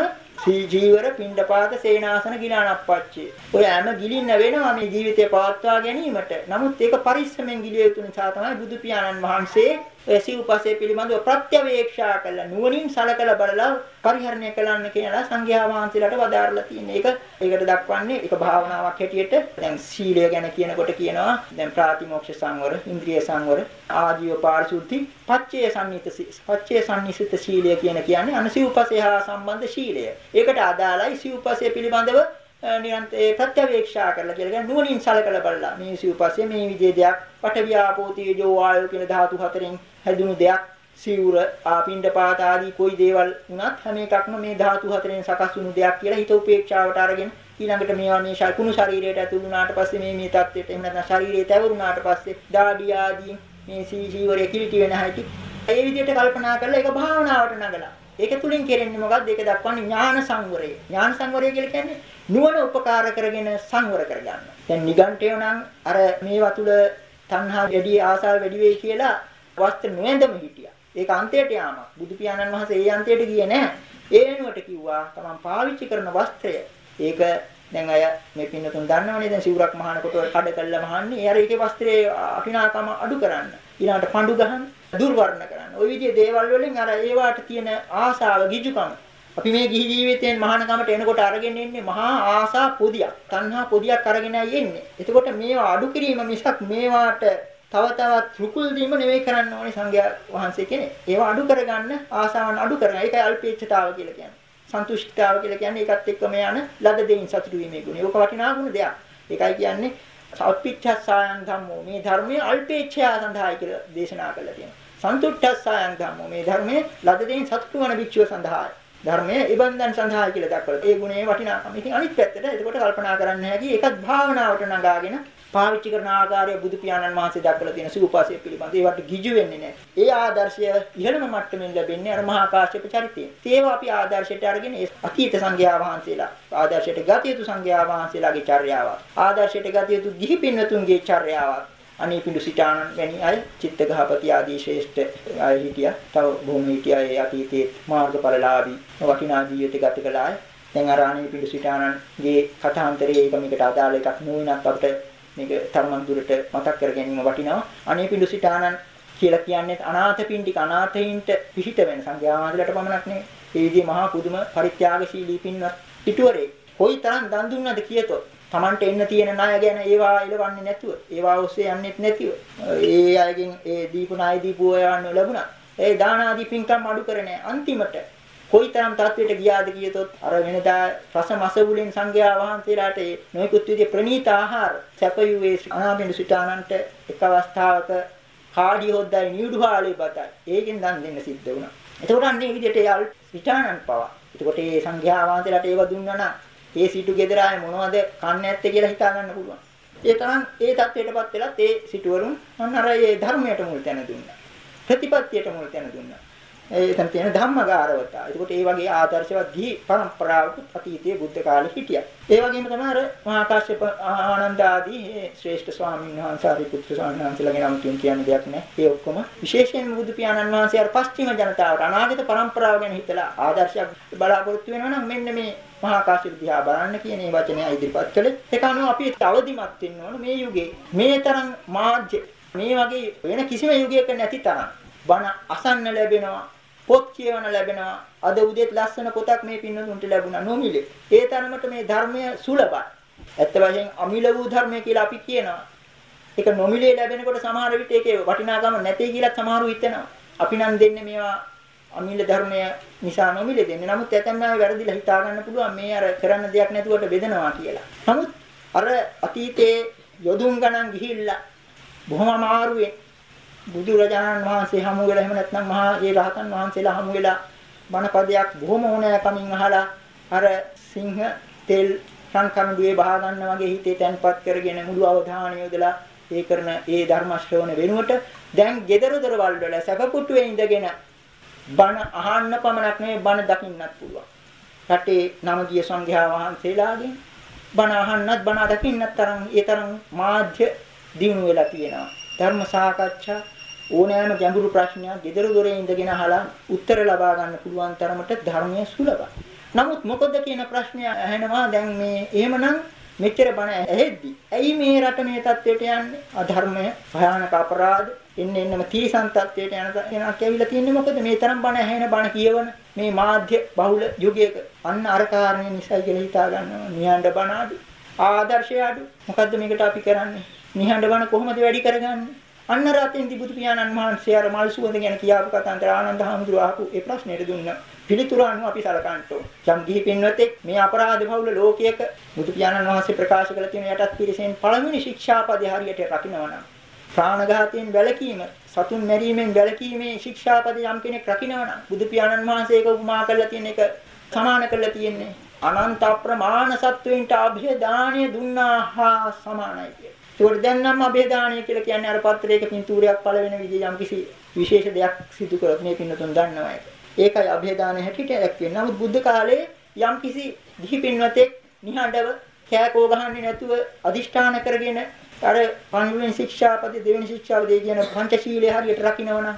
ජීවර පිණ්ඩපාත සේනාසන ගිලානප්පච්චේ. ඔය හැම ගිලින්න වෙනවා මේ ජීවිතය පවත්වා ගැනීමට. නමුත් ඒක පරිස්සමෙන් ගිලිය යුතු නිසා තමයි බුදු පියාණන් වහන්සේ ඔය සිව්පසේ පිළිබඳව ප්‍රත්‍යවේක්ෂා කළා. නුවණින් සලකලා බලලා පරිහරණය කළන්න කියලා සංඝයා වහන්සේලාට වදාarලා තියෙනවා. ඒක ඒකට දක්වන්නේ ඒක භාවනාවක් හැටියට දැන් සීලය ගැන කියනකොට කියනවා දැන් ප්‍රාතිමෝක්ෂ සංවර, ඉන්ද්‍රිය සංවර, ආජීව පාරිශුද්ධි, පච්චේ සම්නිත පච්චේ සම්නිසිත සීලය කියන කියන්නේ අනසිව්පසේ හා සම්බන්ධ සීලය. ඒකට අදාළයි සිව්පසය පිළිබඳව නිරන්තර ප්‍රත්‍යවේක්ෂා කරලා කියලා කියන්නේ නුවණින් සලකලා බලලා මේ සිව්පසය මේ විදිහේ දෙයක් පඨවියාපෝ තේජෝ වායෝ කියන ධාතු හතරෙන් හැදුණු දෙයක් සිවුර ආපින්ඩ පාත ආදී කොයි දේවල් වුණත් හැම එකක්ම මේ ධාතු හතරෙන් සකස් වුණු දෙයක් කියලා හිත උපේක්ෂාවට අරගෙන ඊළඟට මේවා මේ කුණු ශරීරයට ඇතුළු වුණාට පස්සේ මේ මේ தත්ත්වයට එහෙම නැත්නම් ශරීරය තැවරුණාට පස්සේ දාඩිය ආදී මේ සීවරය කිලිටි වෙන හැටි ඒ විදිහට කල්පනා කරලා ඒක භාවනාවට නගලා. ඒක තුලින් කෙරෙන්නේ මොකද්ද? ඒක දක්වන්නේ ඥාන සංවරය. ඥාන සංවරය කියලා කියන්නේ නුවණ උපකාර කරගෙන සංවර කරගන්න. දැන් නිගණ්ඨයෝ නම් අර මේවා තුල තණ්හා වැඩි ආසාව වැඩි වෙයි කියලා වස්ත්‍ර නොඇඳම හිටියා. ඒක අන්තයට යාමක්. බුදු පියාණන් වහන්සේ ඒ අන්තයට ගියේ නැහැ. ඒ වෙනුවට කිව්වා තමන් පාවිච්චි කරන වස්ත්‍රය. ඒක දැන් අය මේ පින්නතුන් දන්නවනේ දැන් සිවුරක් මහානකොට කඩ කළා මහන්නේ. ඒ අර ඒකේ වස්ත්‍රයේ අභිනාකම අඩු කරන්න. ඊළඟට පඳු ගහන්න, දුර්වර්ණ කරන්න. ওই විදිහේ දේවල් වලින් අර ඒවාට තියෙන ආසාව, ගිජුකම අපි මේ ගිහි ජීවිතයෙන් මහානකමට එනකොට අරගෙන ඉන්නේ මහා ආසා පොදියක්. තණ්හා පොදියක් අරගෙනයි එන්නේ. එතකොට මේවා අඩු කිරීම මිසක් මේවාට තව තවත් රුකුල් දීම නෙවෙයි කරන්න ඕනේ සංඝයා වහන්සේ කෙනෙක්. ඒවා අඩු කරගන්න ආසාවන් අඩු කරගන්න. ඒකයි අල්පේච්ඡතාව කියලා කියන්නේ. සන්තුෂ්ඨතාව කියලා කියන්නේ ඒකත් එක්කම යන ලද දෙයින් සතුටු වීමේ ගුණය. ඒක වටිනා ගුණ දෙයක්. ඒකයි කියන්නේ සල්පිච්ඡසායන් ධම්මෝ මේ ධර්මයේ අල්පේච්ඡයා සඳහායි කියලා දේශනා කළා තියෙනවා. සන්තුෂ්ඨසායන් ධම්මෝ මේ ධර්මයේ ලද දෙයින් සතුටු වන භික්ෂුව සඳහායි. ධර්මයේ ඉබන්දන් සඳහායි කියලා දක්වලා. ඒ ගුණයේ වටිනාකම. ඉතින් අනිත් පැත්තට එතකොට කල්පනා කරන්න හැකි ඒකත් භාවනාවට නගාගෙන පාවිච්චි කරන ආකාරය බුදු පියාණන් වහන්සේ දක්වලා තියෙන සූපාසය පිළිබඳ ඒවට ගිජු වෙන්නේ නැහැ. ඒ ආදර්ශය ඉහළම මට්ටමින් ලැබෙන්නේ අර මහා කාශ්‍යප චරිතයෙන්. ඒවා අපි ආදර්ශයට අරගෙන ඒ අතීත සංඝයා වහන්සේලා ආදර්ශයට ගත යුතු සංඝයා වහන්සේලාගේ චර්යාවක්. ආදර්ශයට ගත යුතු ගිහි පින්වතුන්ගේ චර්යාවක්. අනේ පිඬු සිතානන් වැනි අය චිත්තගහපති ආදී ශ්‍රේෂ්ඨ අය හිටියා. තව බොහොම හිටියා ඒ අතීතයේ මාර්ගඵලලාභී වටිනා ජීවිත ගත කළ අය. දැන් අර අනේ පිඬු සිතානන්ගේ කථාන්තරයේ ඒක මේකට අදාළ එකක් නෙවෙයිනත් අපිට මේක තරමක් දුරට මතක් කර ගැනීම වටිනවා. අනේ පිඬු සිතානන් කියලා කියන්නේ අනාථ පින්ඩික අනාථයින්ට පිහිට වෙන සංඝයා වහන්සේලාට පමණක් නෙවෙයි. ඒ විදිහේ මහා පුදුම පරිත්‍යාගශීලී පින්වත් පිටුවරේ කොයිතරම් දන් දුන්නද කියතොත් Tamanට එන්න තියෙන ණය ගැන ඒවා එලවන්නේ නැතුව ඒවා ඔස්සේ යන්නෙත් නැතිව ඒ අයගෙන් ඒ දීපු ණය දීපු ඒවා ලැබුණා. ඒ දාන ආදී පින්කම් අඩු කරන්නේ අන්තිමට කොයිතරම් තත්වයට ගියාද කියතොත් අර වෙනදා රස මසබුලෙන් සංඝයා වහන්සේලාට ඒ නොයෙකුත් විදිහේ ප්‍රණීත ආහාර සැපයුවේ අනාදින සිතානන්ට එක අවස්ථාවක කාඩිය හොද්දායි නියුඩුහාලේ බතයි. ඒකෙන් දන් දෙන්න සිද්ධ වුණා. එතකොට අන්නේ විදිහට යාල් සිතානන් පවා. එතකොට මේ සංඝයා වහන්සේලාට ඒව දුන්නා නම් ඒ සිටු ගෙදරාය මොනවද කන්න ඇත්තේ කියලා හිතා ගන්න පුළුවන්. ඒ තරම් ඒ தත්වයටපත් වෙලත් ඒ සිටුවරුන් අන්න අර ඒ ධර්මයට මුල් තැන දුන්නා. ප්‍රතිපත්තියට මුල් තැන දුන්නා. එතන තියෙන ධම්මගාරවතා. ඒකට ඒ වගේ ආදර්ශවත් ගිහි පරම්පරාවක අතීතයේ බුද්ධ කාලේ හිටියා. ඒ වගේම තමයි අර මහා කාශ්‍යප ආනන්ද ආදී ශ්‍රේෂ්ඨ ස්වාමීන් වහන්සේ අරිපුත්‍ර ස්වාමීන් වහන්සේලාගේ නම් තුන් කියන දෙයක් නෑ. ඒ ඔක්කොම විශේෂයෙන්ම බුදු පියාණන් වහන්සේ අර පස්චිම ජනතාවට අනාගත පරම්පරාව ගැන හිතලා ආදර්ශයක් බලාපොරොත්තු වෙනවා නම් මෙන්න මේ මහා කාශ්‍යප දිහා බලන්න කියන මේ වචනය ඉදිරිපත් කළේ. ඒක අනුව අපි අවදිමත් වෙන්න ඕන මේ යුගයේ. මේ තරම් මාධ්‍ය මේ වගේ වෙන කිසිම යුගයක නැති තරම් බණ අසන්න ලැබෙනවා පොත් කියවන ලැබෙනවා. අද උදේත් ලස්සන පොතක් මේ පින්නතුන්ට ලැබුණා නොමිලේ. ඒ තරමට මේ ධර්මය සුලභයි. ඇත්ත වශයෙන් අමිල වූ ධර්මය කියලා අපි කියනවා. ඒක නොමිලේ ලැබෙනකොට සමහර විට ඒකේ වටිනාකම නැtei කියලා සමහරු හිතනවා. අපි නම් දෙන්නේ මේවා අමිල ධර්මය නිසා නොමිලේ දෙන්නේ. නමුත් ඇතැම් අය වැරදිලා හිතා ගන්න පුළුවන් මේ අර කරන්න දෙයක් නැතුවට බෙදනවා කියලා. නමුත් අර අතීතයේ යොදුන් ගණන් ගිහිල්ලා බොහොම අමාරුවෙන් බුදුරජාණන් වහන්සේ හමු වෙලා එහෙම නැත්නම් මහා ඒ රහතන් වහන්සේලා හමු වෙලා බණපදයක් බොහොම ඕනෑකමින් අහලා අර සිංහ තෙල් සංකම්ඩුවේ බහා ගන්න වගේ හිතේ තැන්පත් කරගෙන මුළු අවධානය යොදලා ඒ කරන ඒ ධර්ම ශ්‍රවණ වෙනුවට දැන් gedara දොරවල් වල සැපපුටුවේ ඉඳගෙන බණ අහන්න පමණක් නෙවෙයි බණ දකින්නත් පුළුවන්. රටේ නමගිය සංඝයා වහන්සේලාගෙන් බණ අහන්නත් බණ දකින්නත් තරම් ඒ තරම් මාධ්‍ය දිනු වෙලා තියෙනවා. ධර්ම සාකච්ඡා ඕනෑම ගැඹුරු ප්‍රශ්නයක් gedara dore ඉඳගෙන අහලා උත්තර ලබා ගන්න පුළුවන් තරමට ධර්මයේ සුලභයි. නමුත් මොකද කියන ප්‍රශ්නය ඇහෙනවා දැන් මේ එහෙමනම් මෙච්චර බණ ඇහෙද්දි ඇයි මේ රට මේ තත්ත්වයට යන්නේ? අධර්මය, භයානක අපරාධ, එන්න එන්නම තීසන් තත්ත්වයට යන යනක් ඇවිල්ලා තියෙන්නේ මොකද? මේ තරම් බණ ඇහෙන බණ කියවන මේ මාධ්‍ය බහුල යුගයක අන්න අර කාරණේ නිසා කියලා හිතා ගන්නවා. නිහඬ බණ අඩු, ආදර්ශය අඩු. මොකද්ද මේකට අපි කරන්නේ? නිහඬ බණ කොහොමද වැඩි කරගන්නේ? අන්න රාතෙන්දි බුදු පියාණන් වහන්සේ අර මල් සුවඳ ගැන කියාපු කතාන්තර ආනන්ද හාමුදුරුවෝ අහපු ඒ ප්‍රශ්නෙට දුන්න පිළිතුර අනුව අපි සලකන්න ඕන. යම් ගිහි පින්වතෙක් මේ අපරාධ බහුල ලෝකයක බුදු පියාණන් වහන්සේ ප්‍රකාශ කළ තියෙන යටත් පිරිසෙන් පළවෙනි ශික්ෂාපදේ හරියට රකින්නවා නම් ප්‍රාණඝාතයෙන් වැළකීම සතුන් මැරීමෙන් වැළකීමේ ශික්ෂාපදේ යම් කෙනෙක් රකින්නවා නම් බුදු පියාණන් වහන්සේ ඒක උපමා කරලා තියෙන එක සමාන කරලා තියෙන්නේ අනන්ත අප්‍රමාණ සත්වයින්ට અભය දාණය දුන්නා හා සමානයි කියලා. ඒකට දැන් නම් අබේදාණය කියලා කියන්නේ අර පත්‍රයක පින්තූරයක් පළ වෙන විදිහ යම් කිසි විශේෂ දෙයක් සිදු කරොත් මේ පින්නතුන් දන්නවා ඒක. ඒකයි અભේදාන හැටියට දැක්වෙන්නේ. නමුත් බුද්ධ කාලේ යම් කිසි දිහි පින්වතෙක් නිහඬව කෑකෝ ගහන්නේ නැතුව අදිෂ්ඨාන කරගෙන අර පංචවෙනි ශික්ෂාපද දෙවෙනි ශික්ෂාපද කියන පංචශීලයේ හරියට රකින්නවනම්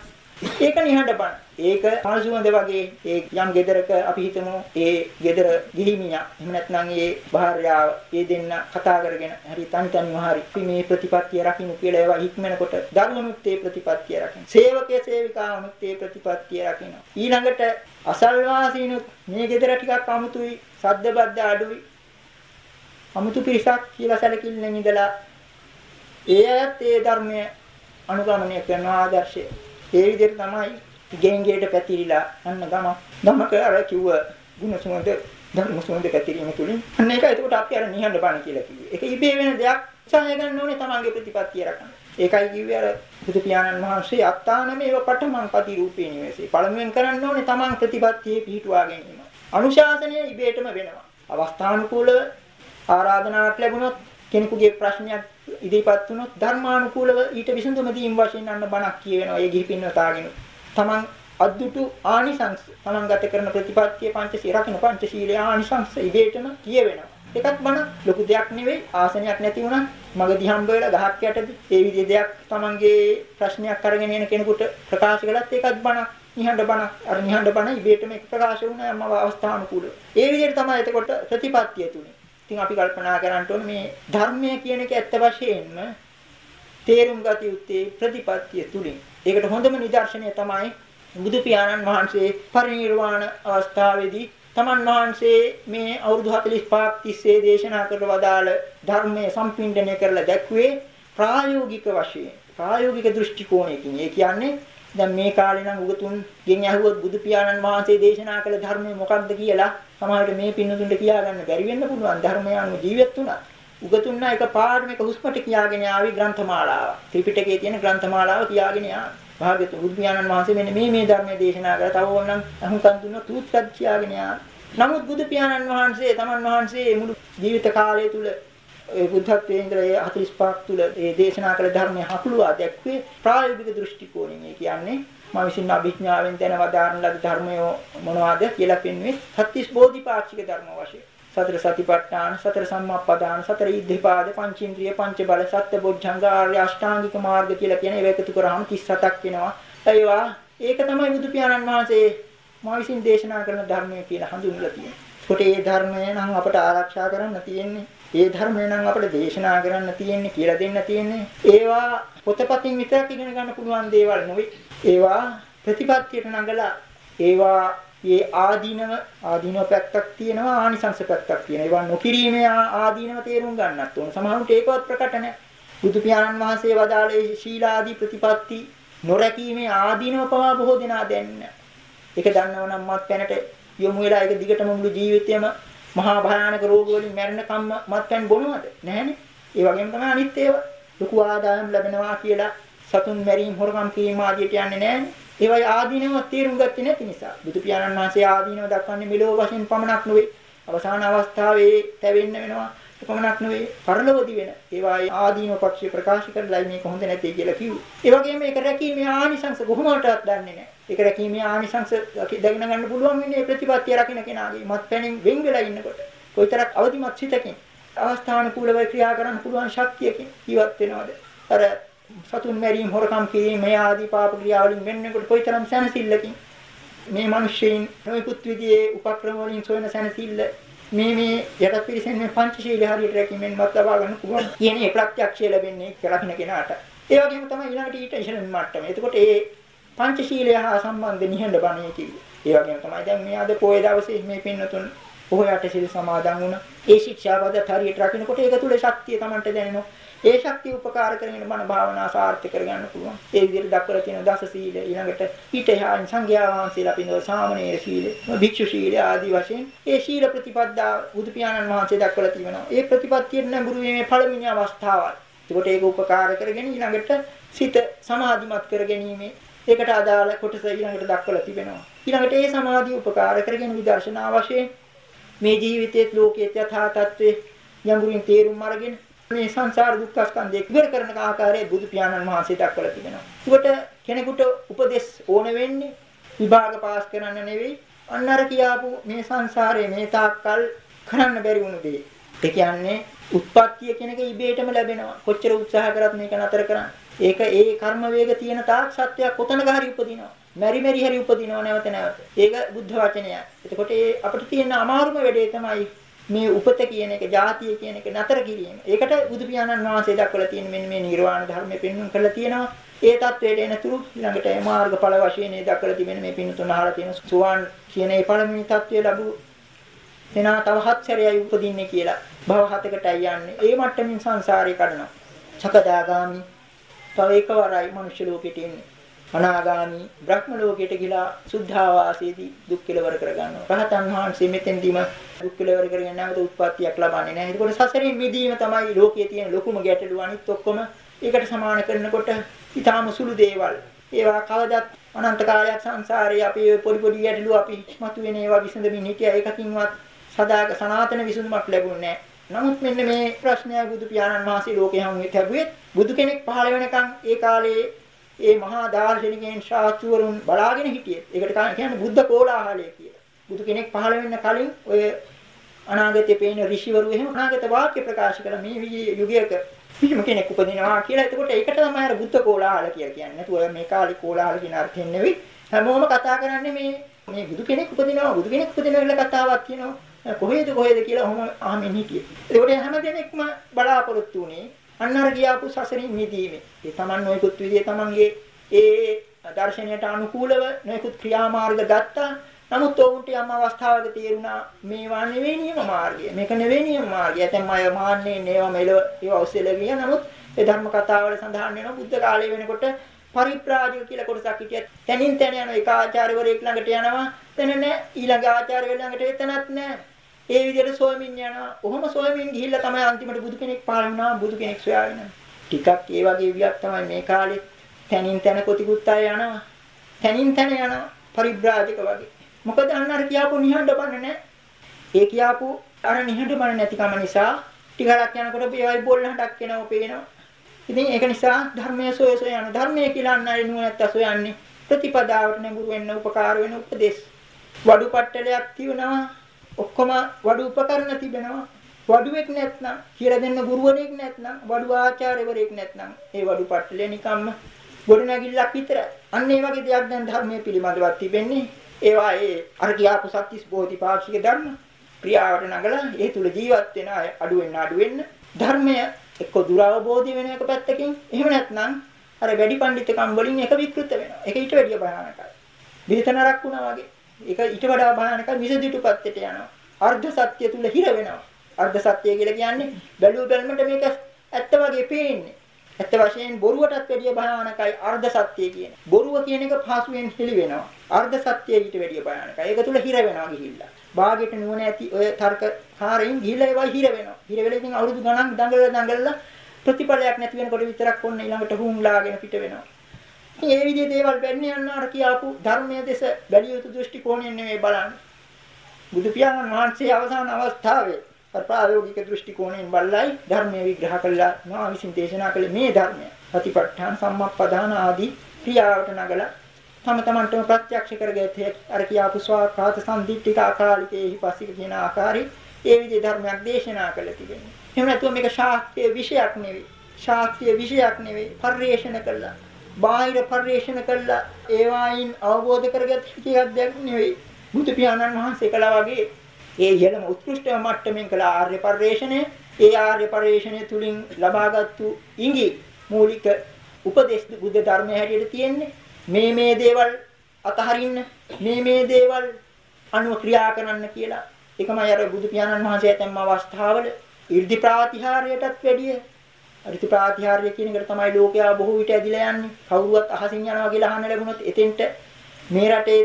ඒක නිහඬ බණ. ඒක මාසුවඳ වගේ ඒ යම් ගෙදරක අපි හිතමු ඒ ගෙදර ගිහිමියා එහෙම නැත්නම් ඒ භාර්යාව ඒ දෙන්න කතා කරගෙන හරි තනි තනිව හරි අපි මේ ප්‍රතිපත්තිය රකින්න කියලා ඒවා හික්මනකොට දරුවනුත් ඒ ප්‍රතිපත්තිය රකින්න. සේවකයේ සේවිකාවනුත් ඒ ප්‍රතිපත්තිය රකින්න. ඊළඟට අසල්වාසීනුත් මේ ගෙදර ටිකක් අමුතුයි සද්ද බද්ද අඩුයි. අමුතු පිරිසක් කියලා සැලකිල්ලෙන් ඉඳලා ඒ අයත් ඒ ධර්මය අනුගමනය කරන ආදර්ශය ඒ විදිහට තමයි ගෙන්ගේට පැතිරිලා අන්න ගම ගමක අර කිව්ව ගුණ සුවඳ ධර්ම සුවඳ පැතිරීම තුලින් අන්න ඒක එතකොට අපි අර නිහඬ බණ කියලා කිව්වේ. ඒක ඉබේ වෙන දෙයක් උත්සාහය ගන්න ඕනේ තමන්ගේ ප්‍රතිපත්තිය රකන්න. ඒකයි කිව්වේ අර බුදු පියාණන් වහන්සේ අත්තානමේව පඨමං පති රූපේ නිවසේ. පළමුවෙන් කරන්න ඕනේ තමන් ප්‍රතිපත්තියේ පිහිටුවා ගැනීම. අනුශාසනය ඉබේටම වෙනවා. අවස්ථානුකූලව ආරාධනාවක් ලැබුණොත් කෙනෙකුගේ ප්‍රශ්නයක් ඉදිරිපත් වුණොත් ධර්මානුකූලව ඊට විසඳුම දීම් වශයෙන් අන්න බණක් කියවෙනවා. ඒ ගිහි පින්වතාගෙන තමන් අද්දුටු ආනිසංස තමන් ගත කරන ප්‍රතිපත්තිය පංචශීල රකින්න පංචශීලයේ ආනිසංස ඉබේටම කියවෙනවා. ඒකත් බණ ලොකු දෙයක් නෙවෙයි ආසනයක් නැති වුණා මගදී හම්බ වෙලා ගහක් යටදී ඒ විදිහේ දෙයක් තමන්ගේ ප්‍රශ්නයක් අරගෙන එන කෙනෙකුට ප්‍රකාශ කළත් ඒකත් බණක් නිහඬ බණක් අර නිහඬ බණ ඉබේටම එක ප්‍රකාශ වුණා යම් අවස්ථානුකූලව. ඒ විදිහට තමයි එතකොට ප්‍රතිපත්තිය තුනේ ඉතින් අපි කල්පනා කරන්න ඕනේ මේ ධර්මය කියන එක ඇත්ත වශයෙන්ම තේරුම් ගත යුත්තේ ප්‍රතිපත්තිය තුලින්. ඒකට හොඳම නිදර්ශනය තමයි බුදු පියාණන් වහන්සේ පරිනිර්වාණ අවස්ථාවේදී තමන් වහන්සේ මේ අවුරුදු 45ක් තිස්සේ දේශනා කරන වදාළ ධර්මයේ සම්පින්ඩණය කරලා දැක්ුවේ ප්‍රායෝගික වශයෙන් ප්‍රායෝගික දෘෂ්ටි කෝණයකින්. ඒ කියන්නේ දැන් මේ කාලේ නම් උගතුන් ගෙන් ඇහුවොත් බුදු පියාණන් වහන්සේ දේශනා කළ ධර්මය මොකක්ද කියලා සමහරවිට මේ පින්නතුන්ට කියා ගන්න බැරි වෙන්න පුළුවන් ධර්මය අනුව ජීවත් වුණා. උගතුන් නම් එක පාඩම එක හුස්මට කියාගෙන ආවි ග්‍රන්ථමාලාව. ත්‍රිපිටකයේ තියෙන ග්‍රන්ථමාලාව කියාගෙන ආවා. භාග්‍යතුන් බුදු පියාණන් වහන්සේ මෙන්න මේ මේ ධර්මයේ දේශනා කරලා තව ඕනනම් අහුම්කන් දුන්නොත් උත්සත් කියාගෙන ආවා. නමුත් බුදු පියාණන් වහන්සේ තමන් වහන්සේ මුළු ජීවිත කාලය තුල ඒ බුද්ධත්වයේ ඉඳලා ඒ 45ක් තුල ඒ දේශනා කළ ධර්මයේ හකුළුවා දැක්වේ ප්‍රායෝගික දෘෂ්ටි කෝණයෙන්. ඒ කියන්නේ මා විසින් අභිඥාවෙන් දැනවදාරන ලද ධර්මය මොනවාද කියලා පෙන්වන්නේ සත්‍තිස් බෝධිපාක්ෂික ධර්ම වශයෙන්. සතර සතිපට්ඨාන, සතර සම්මාප්පදාන, සතර ඉද්ධිපාද, පංචේන්ද්‍රිය, පංච බල, සත්‍ය බොද්ධංග, ආර්ය අෂ්ටාංගික මාර්ග කියලා කියන ඒවා එකතු කරාම 37ක් වෙනවා. ඒවා ඒක තමයි බුදු පියාණන් වහන්සේ මා විසින් දේශනා කරන ධර්මය කියලා හඳුන්වලා තියෙන්නේ. ඒකට මේ ධර්මය නම් අපට ආරක්ෂා කරන්න තියෙන්නේ ඒ ධර්මය නම් අපිට දේශනා කරන්න තියෙන්නේ කියලා දෙන්න තියෙන්නේ. ඒවා පොතපතින් විතරක් ඉගෙන ගන්න පුළුවන් දේවල් නෙවෙයි. ඒවා ප්‍රතිපත්තියට නඟලා ඒවා මේ ආදීනව ආදීනව පැත්තක් තියෙනවා ආනිසංස පැත්තක් තියෙනවා. ඒවා නොකිරීමේ ආදීනව තේරුම් ගන්නත් ඕන. සමහරුන්ට ඒකවත් ප්‍රකට නැහැ. බුදු පියාණන් වහන්සේ වදාළේ ශීලාදී ප්‍රතිපatti නොරැකීමේ ආදීනව පවා බොහෝ දෙනා දැන්න. ඒක දන්නව නම් මත් පැනට යොමු වෙලා ඒක දිගටම මුළු ජීවිතේම මහා භයානක රෝග වලින් මැරෙන කම්ම මත්පැන් බොනවද? නැහැනේ. ඒ වගේම තමයි අනිත් ඒවා. ලොකු ආදායම් ලැබෙනවා කියලා සතුන් මැරීම හොරකම් කිරීම ආදියට යන්නේ නැහැනේ. ඒවයි ආදීනව තේරුම් ගත්තේ නැති නිසා. බුදු පියාණන් වහන්සේ ආදීනව දක්වන්නේ මෙලොව වශයෙන් පමණක් නෙවෙයි. අවසාන අවස්ථාවේ තැවෙන්න වෙනවා. පමණක් නෙවෙයි පරලොවදී වෙන ඒවා ආදීනව පක්ෂය ප්‍රකාශ කරලා මේක හොඳ නැtei කියලා කිව්වා. ඒ වගේම මේක රැකීමේ ආනිසංස කොහොමවටවත් දන්නේ නැහැ. ඒක රැකීමේ ආනිසංස දැනගෙන ගන්න පුළුවන් වෙන්නේ ප්‍රතිපත්තිය රකින්න කෙනාගේ මත්පැනින් වෙන් වෙලා ඉන්නකොට. කොයිතරක් අවදිමත් සිතකින් අවස්ථානුකූලව ක්‍රියා කරන්න පුළුවන් ශක්තියකින් ජීවත් වෙනවද? අර සතුන් මැරීම හොරකම් කිරීම මේ ආදී පාප ක්‍රියාවලින් වෙන්නකොට කොයිතරම් සැනසෙල්ලකින් මේ මිනිස්සෙයින් නොයෙකුත් විදිහේ උපක්‍රම වලින් සොයන සැනසෙල්ල මේ මේ යටත් පිරිසෙන් මේ පංචශීලයේ හරියට රැකීමෙන් මත් ලබා ගන්න පුළුවන් කියන ඒ ප්‍රත්‍යක්ෂය ලැබෙන්නේ රකින්න කෙනාට. ඒ වගේම තමයි ඊළඟට ඊට ඉහළ මට්ටම. එතකොට ඒ පංචශීලය හා සම්බන්ධ නිහඬ බණේ කිව්වේ. ඒ වගේම තමයි දැන් මේ අද පොයේ දවසේ මේ පින්නතුන් පොහොයට සිල් සමාදන් වුණා. ඒ ශික්ෂාපද හරියට රකින්නකොට ඒක තුල ශක්තිය Tamanට දැනෙනවා. ඒ ශක්තිය උපකාර කරගෙන මන භාවනා සාර්ථක කරගන්න පුළුවන්. ඒ විදිහට දක්වලා තියෙන දස සීල ඊළඟට ඊට එහා සංඝයා වහන්සේලා පිළිවෙල සාමණේර සීල, භික්ෂු සීල ආදී වශයෙන් ඒ සීල ප්‍රතිපදා බුදු පියාණන් වහන්සේ දක්වලා තියෙනවා. ඒ ප්‍රතිපත්තියට නඟුරු වීමේ පළවෙනි අවස්ථාවයි. ඒකට ඒක උපකාර කරගෙන ඊළඟට සිත සමාධිමත් කර ගැනීම ඒකට අදාළ කොටස ඊළඟට දක්වලා තිබෙනවා. ඊළඟට ඒ සමාධිය උපකාර කරගෙන විදර්ශනා වශයෙන් මේ ජීවිතයේ ලෝකයේ යථා තත්ත්වයේ යඟුරින් තේරුම් අරගෙන මේ සංසාර දුක්ඛ ස්කන්ධය ඉවර කරන ආකාරයේ බුදු පියාණන් වහන්සේ දක්වලා තිබෙනවා. ඒකට කෙනෙකුට උපදෙස් ඕන වෙන්නේ විභාග පාස් කරන්න නෙවෙයි. අන්න අර කියාපු මේ සංසාරයේ මේ තාක්කල් කරන්න බැරි වුණු දේ. ඒ කියන්නේ උත්පත්තිය කෙනක ඉබේටම ලැබෙනවා. කොච්චර උත්සාහ කරත් මේක නතර කරන්න. ඒක ඒ කර්ම වේග තියෙන තාක් සත්‍යයක් කොතනක හරි උපදිනවා. මෙරි මෙරි හරි උපදිනවා නැවත නැවත. ඒක බුද්ධ වචනය. එතකොට ඒ අපිට තියෙන අමාරුම වැඩේ තමයි මේ උපත කියන එක, ජාතිය කියන එක නතර කිරීම. ඒකට බුදු පියාණන් වහන්සේ දක්වලා තියෙන මෙන්න මේ නිර්වාණ ධර්මය පෙන්වන්න කරලා තියෙනවා. ඒ தത്വයට එනතුරු ඊළඟට ඒ මාර්ගඵල වශයෙන් ඒ දක්වලා තිබෙන මේ පින්තුන අහලා තියෙන සුවාන් කියන ඒ පළමුනි தത്വය ලැබු දෙනා තවහත් සැරයයි උපදින්නේ කියලා භව හතකටයි යන්නේ. ඒ මට්ටමින් සංසාරේ කඩනවා. චකදාගාමි තව එකවරයි මනුෂ්‍ය ලෝකෙට එන්නේ. අනාගාමි බ්‍රහ්ම ලෝකයට ගිලා සුද්ධාවාසයේදී දුක් කෙලවර කරගන්නවා. රහතන් වහන්සේ මෙතෙන්දීම දුක් කෙලවර කරගෙන නැවත උත්පත්තියක් ලබන්නේ නැහැ. ඒකෝට සසරින් මිදීම තමයි ලෝකයේ තියෙන ලොකුම ගැටලුව. අනිත් ඔක්කොම ඒකට සමාන කරනකොට ඊටාම සුළු දේවල්. ඒවා කවදත් අනන්ත කාලයක් සංසාරේ අපි පොඩි පොඩි ගැටලු අපි මතුවෙන ඒවා විසඳමින් හිටියා. ඒකකින්වත් සදාක සනාතන විසඳුමක් ලැබුණේ නමුත් මෙන්න මේ ප්‍රශ්නය බුදු පියාණන් වහන්සේ ලෝකේ හමුවේ ලැබුවේ බුදු කෙනෙක් පහළ වෙනකන් ඒ කාලේ ඒ මහා දාර්ශනිකයන් ශාස්ත්‍රවරුන් බලාගෙන හිටියේ. ඒකට කියන්නේ බුද්ධ කෝලාහලය කියලා. බුදු කෙනෙක් පහළ වෙන්න කලින් ඔය අනාගතේ පේන ඍෂිවරු එහෙම අනාගත වාක්‍ය ප්‍රකාශ කළ මේ යුගයක කිසිම කෙනෙක් උපදිනවා කියලා. එතකොට ඒකට තමයි අර බුද්ධ කෝලාහල කියලා කියන්නේ. නැතුව මේ කාලේ කෝලාහල කියන අර්ථයෙන් නෙවෙයි. හැමෝම කතා කරන්නේ මේ මේ බුදු කෙනෙක් උපදිනවා බුදු කෙනෙක් උපදිනවා කියලා කතාවක් කියනවා. කොහෙද කොහෙද කියලා ඔහොම අහමින් හිටියේ. ඒකට හැම දෙනෙක්ම බලාපොරොත්තු වුණේ අන්න අර ගියාපු සසරින් මිදීමේ. ඒ Taman නොයෙකුත් විදිහේ Tamanගේ ඒ දර්ශනයට අනුකූලව නොයෙකුත් ක්‍රියාමාර්ග ගත්තා. නමුත් ඔවුන්ට යම් අවස්ථාවක තේරුණා මේවා නෙවෙයි නියම මාර්ගය. මේක නෙවෙයි නියම මාර්ගය. ඇතැම් අය මාන්නේ නේවා මෙලව ඒවා ඔස්සේලා ගියා. නමුත් ඒ ධර්ම කතාවල සඳහන් වෙනවා බුද්ධ කාලය වෙනකොට පරිප්‍රාජික කියලා කොටසක් හිටියත් තනින් තන යන එක ආචාර්යවරයෙක් ළඟට යනවා. තන නෑ ඊළඟ ආචාර්යවරු ළඟට එතනත් නෑ. ඒ විදිහට සොයමින් යනවා. ඔහොම සොයමින් ගිහිල්ලා තමයි අන්තිමට බුදු කෙනෙක් පහළ වුණා. බුදු කෙනෙක් සොයාගෙන. ටිකක් ඒ වගේ වියක් තමයි මේ කාලේ තනින් තන කොටිකුත් අය යනවා. තනින් තන යනවා. පරිබ්‍රාජක වගේ. මොකද අන්න අර කියාපු නිහඬ බණ නැහැ. ඒ කියාපු අර නිහඬ බණ නැතිකම නිසා ටිකක් යනකොට ඒවයි බොල් හඬක් එනවා පේනවා. ඉතින් ඒක නිසා ධර්මයේ සොය සොය යන ධර්මයේ කියලා අන්න අර නුවණැත්ත සොයන්නේ ප්‍රතිපදාවට නැඹුරු වෙන්න උපකාර වෙන උපදේශ. වඩු පට්ටලයක් තියනවා ඔක්කොම වඩු උපකරණ තිබෙනවා. වඩුවෙක් නැත්නම් කියලා දෙන්න ගුරුවරයෙක් නැත්නම් වඩු ආචාර්යවරයෙක් නැත්නම් ඒ වඩු පට්ටලේ නිකම්ම ගොඩ නැගිල්ලක් විතරයි. අන්න ඒ වගේ දෙයක් දැන් ධර්මයේ පිළිබඳව තිබෙන්නේ. ඒවා ඒ අර කියාපු සත්‍තිස් බෝධිපාක්ෂික ධර්ම ක්‍රියාවට නගලා ඒ තුල ජීවත් වෙන අය අඩු වෙන්න අඩු වෙන්න ධර්මය එක්ක දුරවබෝධි වෙන එක පැත්තකින් එහෙම නැත්නම් අර වැඩි පඬිතුකම් වලින් එක විකෘත වෙනවා. ඒක ඊට වැඩිය භයානකයි. බෙහෙතනරක් වුණා වගේ. ඒක ඊට වඩා භයානකයි විසදිටු පැත්තට යනවා. අර්ධ සත්‍ය තුල හිර වෙනවා. අර්ධ සත්‍ය කියලා කියන්නේ බැලුව බැලමට මේක ඇත්ත වගේ පේන්නේ. ඇත්ත වශයෙන් බොරුවටත් වැඩිය භයානකයි අර්ධ සත්‍ය කියන. බොරුව කියන එක පහසුවෙන් හෙළි වෙනවා. අර්ධ සත්‍ය ඊට වැඩිය භයානකයි. ඒක තුල හිර වෙනවා ගිහිල්ලා. භාගයට නුවණ ඇති ඔය තර්කකාරයින් ගිහිල්ලා ඒවා හිර වෙනවා. හිර වෙලා ඉතින් අවුරුදු ගණන් දඟලලා දඟලලා ප්‍රතිඵලයක් නැති වෙනකොට විතරක් ඔන්න ඊළඟට හුම්ලාගෙන පිට වෙනවා. ඉතින් ඒ විදිහේ දේවල් වෙන්නේ යන්න අර කියාපු ධර්මයේ දෙස බැලිය යුතු දෘෂ්ටි කෝණයෙන් නෙමෙයි බලන්නේ. බුදු පියාණන් වහන්සේ අවසාන අවස්ථාවේ ප්‍රායෝගික දෘෂ්ටි කෝණයෙන් බලලයි ධර්මයේ විග්‍රහ කළා මා විසින් දේශනා කළේ මේ ධර්මය. ප්‍රතිපත්තහන් සම්මප්පදාන ආදී ක්‍රියාවට නගලා තම තමන්ටම ප්‍රත්‍යක්ෂ කරගත්තේ අර කියාපු ස්වාකාත සම්දිත්තික ආකාලිකේහි පස්සික කියන ආකාරي ඒ විදිහේ ධර්මයක් දේශනා කළ තිබෙනවා. එහෙම නැතුව මේක ශාස්ත්‍රීය විෂයක් නෙවෙයි. ශාස්ත්‍රීය විෂයක් නෙවෙයි. පරිේශන කළා. බාහිර පරිේශන කළා ඒවායින් අවබෝධ කරගත් එකක් දෙයක් නෙවෙයි. බුදු පියාණන් වහන්සේ කළා වගේ ඒ ඉහළම උත්කෘෂ්ඨ මට්ටමින් කළ ආර්ය පරිශ්‍රණය ඒ ආර්ය පරිශ්‍රණය තුලින් ලබාගත්තු ඉඟි මූලික උපදේශ බුද්ධ ධර්මයේ හැටියට තියෙන්නේ මේ මේ දේවල් අතහරින්න මේ මේ දේවල් අනුව ක්‍රියා කරන්න කියලා ඒකමයි අර බුදු පියාණන් වහන්සේ ඇතැම් අවස්ථාවල 이르දි ප්‍රාතිහාර්යයටත් වැඩිය අරිති ප්‍රාතිහාර්ය කියන එකට තමයි ලෝකයා බොහෝ විට ඇදිලා යන්නේ කවුරුවත් අහසින් යනවා කියලා අහන්න ලැබුණොත් එතෙන්ට මේ රටේ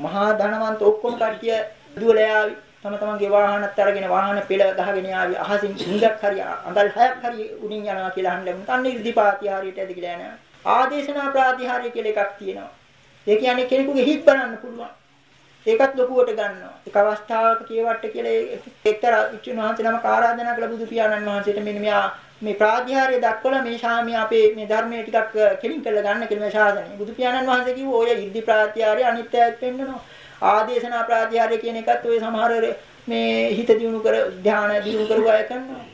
මහා ධනවන්ත ඔක්කොම කට්ටිය දුවලා යාවි තම තමන්ගේ වාහනත් අරගෙන වාහන පෙළ ගහගෙන යාවි අහසින් ඉඳක් හරි අඟල් හයක් හරි උඩින් යනවා කියලා අහන්න ලැබුණා. අන්න 이르දි ප්‍රාතිහාර්යයට ඇදගෙන යනවා. ආදේශනා ප්‍රාතිහාර්ය කියලා එකක් තියෙනවා. ඒ කියන්නේ කෙනෙකුගේ හිත් බලන්න පුළුවන්. ඒකත් ලොකුවට ගන්නවා. එක අවස්ථාවක කියවට කියලා එක්තරා විචුණු වහන්සේ නමක් ආරාධනා කළ බුදු පියාණන් වහන්සේට මෙන්න මෙයා මේ ප්‍රාතිහාර්ය දක්වලා මේ ශාමී අපේ මේ ධර්මයේ ටිකක් කෙලින් කරලා ගන්න කියලා මේ ශාසනය. බුදු පියාණන් වහන්සේ කිව්ව ඔය ඉර්ධි ප්‍රාතිහාර්ය අනිත්‍යයක් පෙන්නනවා. ආදේශනා ප්‍රාතිහාර්ය කියන එකත් ඔය සමහර මේ හිත දියුණු කර ධානය දියුණු කරුව අය කරනවා.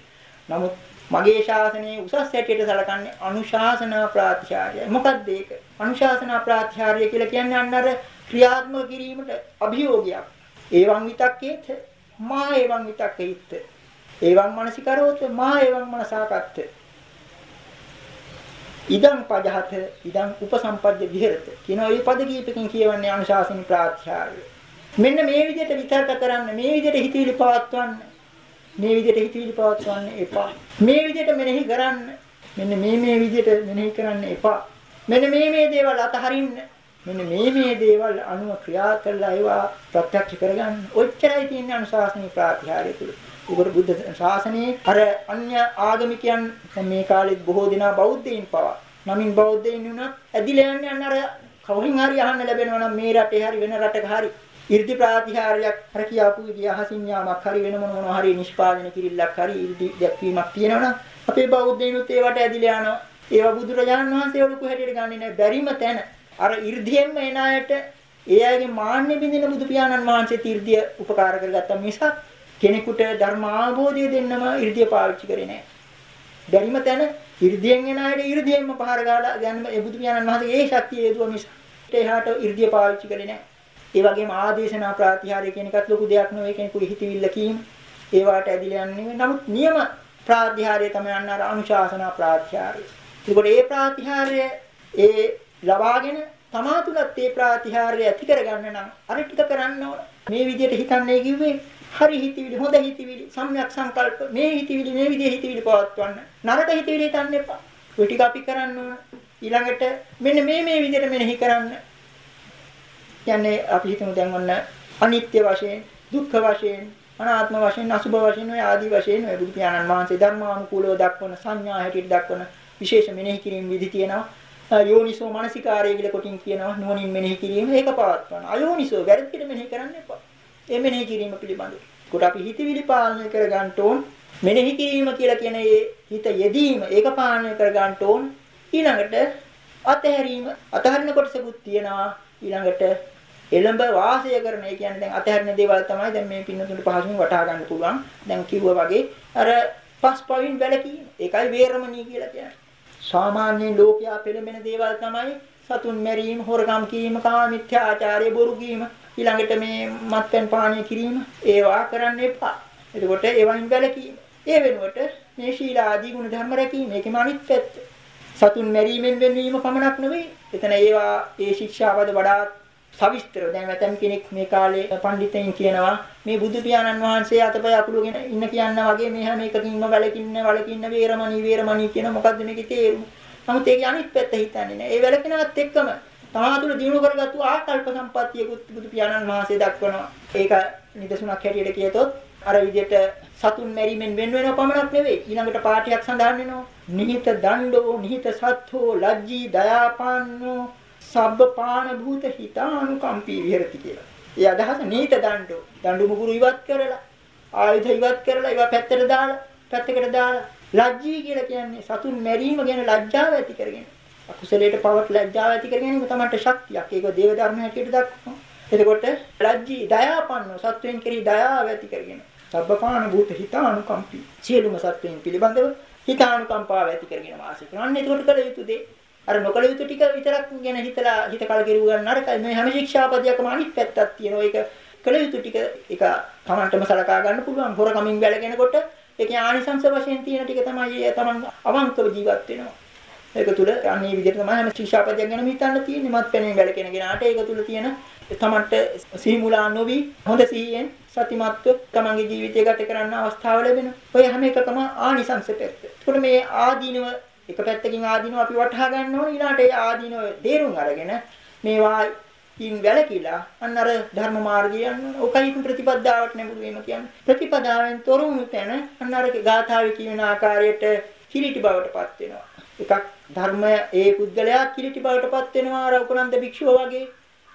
නමුත් මගේ ශාසනයේ උසස් හැටියට සලකන්නේ අනුශාසනා ප්‍රාතිහාර්යයි. මොකක්ද ඒක? අනුශාසනා ප්‍රාතිහාර්ය කියලා කියන්නේ අන්න අර ක්‍රියාත්මක කිරීමට අභියෝගයක්. ඒවං විතක්කේත මා ඒවං විතක්කේත ඒවං මනසිකරෝත මා ඒවං මනසාකත්ත ඉදං පජහත ඉදං උපසම්පද්ද විහෙරත. කියන ওই පද කීපකින් කියවන්නේ අනුශාසන ප්‍රාත්‍යාරය මෙන්න මේ විදිහට විතර්ක කරන්න මේ විදිහට හිතවිලි පවත්වන්න මේ විදිහට හිතවිලි පවත්වන්න එපා. මේ විදිහට මෙනෙහි කරන්න මෙන්න මේ මේ විදිහට මෙනෙහි කරන්න එපා. මෙන්න මේ මේ දේවල් අතහරින්න මෙන්න මේ මේ දේවල් අනුව ක්‍රියා කළා ඒවා ප්‍රත්‍යක්ෂ කරගන්න. ඔච්චරයි තියෙන්නේ අනුශාසනීය ප්‍රාතිහාර්ය තුල. ඒකට බුද්ධ ශාසනයේ අර අන්‍ය ආගමිකයන් මේ කාලෙත් බොහෝ දෙනා බෞද්ධයින් පවා. නමින් බෞද්ධයින් වුණත් ඇදිලා යන්නේ අන්න අර කවුරුන් හරි අහන්න ලැබෙනවා නම් මේ රටේ හරි වෙන රටක හරි 이르දි ප්‍රාතිහාරයක් අර කියාපු ඉතිහාසින් යාමක් හරි වෙන මොන මොනවා හරි නිෂ්පාදනය කිරිල්ලක් හරි 이르දි දැක්වීමක් තියෙනවනම් අපේ බෞද්ධයිනුත් ඒවට ඇදිලා යනවා. ඒවා බුදුරජාණන් වහන්සේ ලොකු හැටියට ගන්නේ නැහැ. බැරිම තැන අර 이르දියෙන්ම එන අයට ඒ අයගේ මාන්නේ බින්දින බුදු පියාණන් වහන්සේ තීර්ධිය උපකාර කරගත්ත මිසක් කෙනෙකුට ධර්ම අවබෝධය දෙන්නම 이르දිය පාවිච්චි කරේ නැහැ. බැරිම තැන 이르දියෙන් එන අයට 이르දියෙන්ම පහර ගාලා ගන්න මේ බුදු පියාණන් වහන්සේ ඒ ශක්තිය හේතුව නිසා එහාට 이르දිය පාවිච්චි කරේ නැහැ. ඒ වගේම ආදේශනා ප්‍රාතිහාරය කියන එකත් ලොකු දෙයක් නෙවෙයි කෙනෙකුගේ හිතවිල්ල කීම. ඒ වාට ඇදිලා යන්නේ නමුත් නියම ප්‍රාතිහාරය තමයි අන්න අර අනුශාසනා ප්‍රාතිහාරය. ඒකෝට ඒ ප්‍රාතිහාරය ඒ ලබාගෙන තමා තුලත් ඒ ප්‍රාතිහාරය ඇති කරගන්න නම් අර ටික කරන්න ඕන. මේ විදිහට හිතන්නේ කිව්වේ හරි හිතවිලි හොඳ හිතවිලි සම්‍යක් සංකල්ප මේ හිතවිලි මේ විදිහේ හිතවිලි පවත්වන්න. නරක හිතවිලි හිතන්න එපා. ඔය ටික අපි කරන්න ඕන. ඊළඟට මෙන්න මේ මේ විදිහට මෙනෙහි කරන්න. කියන්නේ අපි හිතමු දැන් ඔන්න අනිත්‍ය වශයෙන්, දුක්ඛ වශයෙන්, අනාත්ම වශයෙන්, අසුභ වශයෙන් ඔය ආදී වශයෙන් ඔය බුදු පියාණන් වහන්සේ ධර්මානුකූලව දක්වන සංඥා හැටියට දක්වන විශේෂ මෙනෙහි කිරීම විදි තියෙනවා. යෝනිසෝ මනසිකාරය කියලා කොටින් කියනවා නුවණින් මෙනෙහි කිරීම ඒක පවත්වන. අයෝනිසෝ වැරදිට මෙනෙහි කරන්න එපා. ඒ මෙනෙහි කිරීම පිළිබඳව. කොට අපි හිතවිලි පාලනය කර ගන්න ඕන. මෙනෙහි කිරීම කියලා කියන ඒ හිත යෙදීම ඒක පාලනය කර ගන්න ඕන. ඊළඟට අතහැරීම අතහරින කොටසකුත් තියෙනවා. ඊළඟට එළඹ වාසය කරන ඒ කියන්නේ දැන් අතහැරෙන දේවල් තමයි දැන් මේ පින්නතුන්ට පහසුවෙන් වටහා ගන්න පුළුවන්. දැන් කිව්වා වගේ අර පස්පවින් වැළකීම. ඒකයි වේරමණී කියලා කියන්නේ. සාමාන්‍යයෙන් ලෝකයා පෙළඹෙන දේවල් තමයි සතුන් මැරීම, හොරකම් කිරීම, කාමීත්‍යාචාරය, බොරු කීම, ඊළඟට මේ මත්පැන් පානය කිරීම ඒවා කරන්න එපා. එතකොට ඒවයින් වැළකීම. ඒ වෙනුවට මේ ශීල ආදී ගුණ ධර්ම රැකීම ඒකම අනිත් පැත්ත. සතුන් මැරීමෙන් වෙනවීම පමණක් නෙවෙයි. එතන ඒවා ඒ ශික්ෂාවද වඩාත් සවිස්තර දැන් ඇතම් කෙනෙක් මේ කාලේ පඬිතෙන් කියනවා මේ බුදු පියාණන් වහන්සේ අතපය අකුලගෙන ඉන්න කියනවා වගේ මේ හැම එකකින්ම වැලකින්න වලකින්න වේරමණී වේරමණී කියන මොකද්ද මේකේ තේරුම? නමුත් ඒකේ අනිත් පැත්ත හිතන්නේ නැහැ. ඒ වැලකිනවත් එක්කම තමා තුළ දිනු කරගත්තු ආකල්ප සම්පත්තියකුත් බුදු පියාණන් වහන්සේ දක්වනවා. ඒක නිදසුනක් හැටියට කියතොත් අර විදිහට සතුන් මැරීමෙන් වෙන වෙනව පමණක් නෙවෙයි ඊළඟට පාඨයක් සඳහන් වෙනවා. නිහිත දණ්ඩෝ නිහිත සත්ථෝ ලජ්ජී දයාපාන්නෝ සබ්බපාන භූත හිතානුකම්පී විහෙරති කියලා. ඒ අදහස නීත දඬු. දඬු මුගුරු ඉවත් කරලා ආයුධ ඉවත් කරලා ඒවා පැත්තට දාලා පැත්තකට දාලා ලැජ්ජී කියලා කියන්නේ සතුන් මැරීම ගැන ලැජ්ජාව ඇති කරගෙන. අකුසලයට පවට ලැජ්ජාව ඇති කරගෙන තමයි ශක්තියක්. ඒක දේව ධර්ම හැටියට දක්වනවා. එතකොට ලැජ්ජී දයාපන්න සත්වෙන් කෙරෙහි දයාව ඇති කරගෙන. සබ්බපාන භූත හිතානුකම්පී. සියලුම සත්වෙන් පිළිබඳව හිතානුකම්පාව ඇති කරගෙන වාසය කරනවා. අන්න ඒකට කළ යුතු දේ අර නොකල යුතු ටික විතරක් ගැන හිතලා හිත කලකිරුව ගන්න නරකයි. මේ හැම ශික්ෂාපදයකම අනිත් පැත්තක් තියෙනවා. ඒක කල යුතු ටික ඒක තමන්ටම සලකා ගන්න පුළුවන්. හොරකමින් වැළගෙනකොට ඒකේ ආනිසංස වශයෙන් තියෙන ටික තමයි ඒ තමන් අවංකව ජීවත් වෙනවා. ඒක තුල අන්නේ විදිහට තමයි හැම ශික්ෂාපදයක් ගැන හිතන්න තියෙන්නේ. මත් පැනේ වැළකෙන කෙනාට ඒක තුල තියෙන තමන්ට සිහිමුලා නොවි හොඳ සිහියෙන් සතිමත්ව තමන්ගේ ජීවිතය ගත කරන්න අවස්ථාව ලැබෙනවා. ඔය හැම එකකම ආනිසංස පැත්ත. ඒකට මේ ආදීනව එක පැත්තකින් ආදීනව අපි වටහා ගන්න ඕනේ ඊළාට ඒ ආදීනව තේරුම් අරගෙන මේවා ඉන් වැළකීලා අන්න අර ධර්ම මාර්ගය යන්න ඕකයි ප්‍රතිපදාවට නැඹුරු වීම කියන්නේ ප්‍රතිපදාවෙන් තොර වුණු තැන අන්න අර ගාථාවේ කියන ආකාරයට කිලිටි බවටපත් වෙනවා එකක් ධර්මය ඒ පුද්ගලයා කිලිටි බවටපත් වෙනවා අර උපනන්ද භික්ෂුව වගේ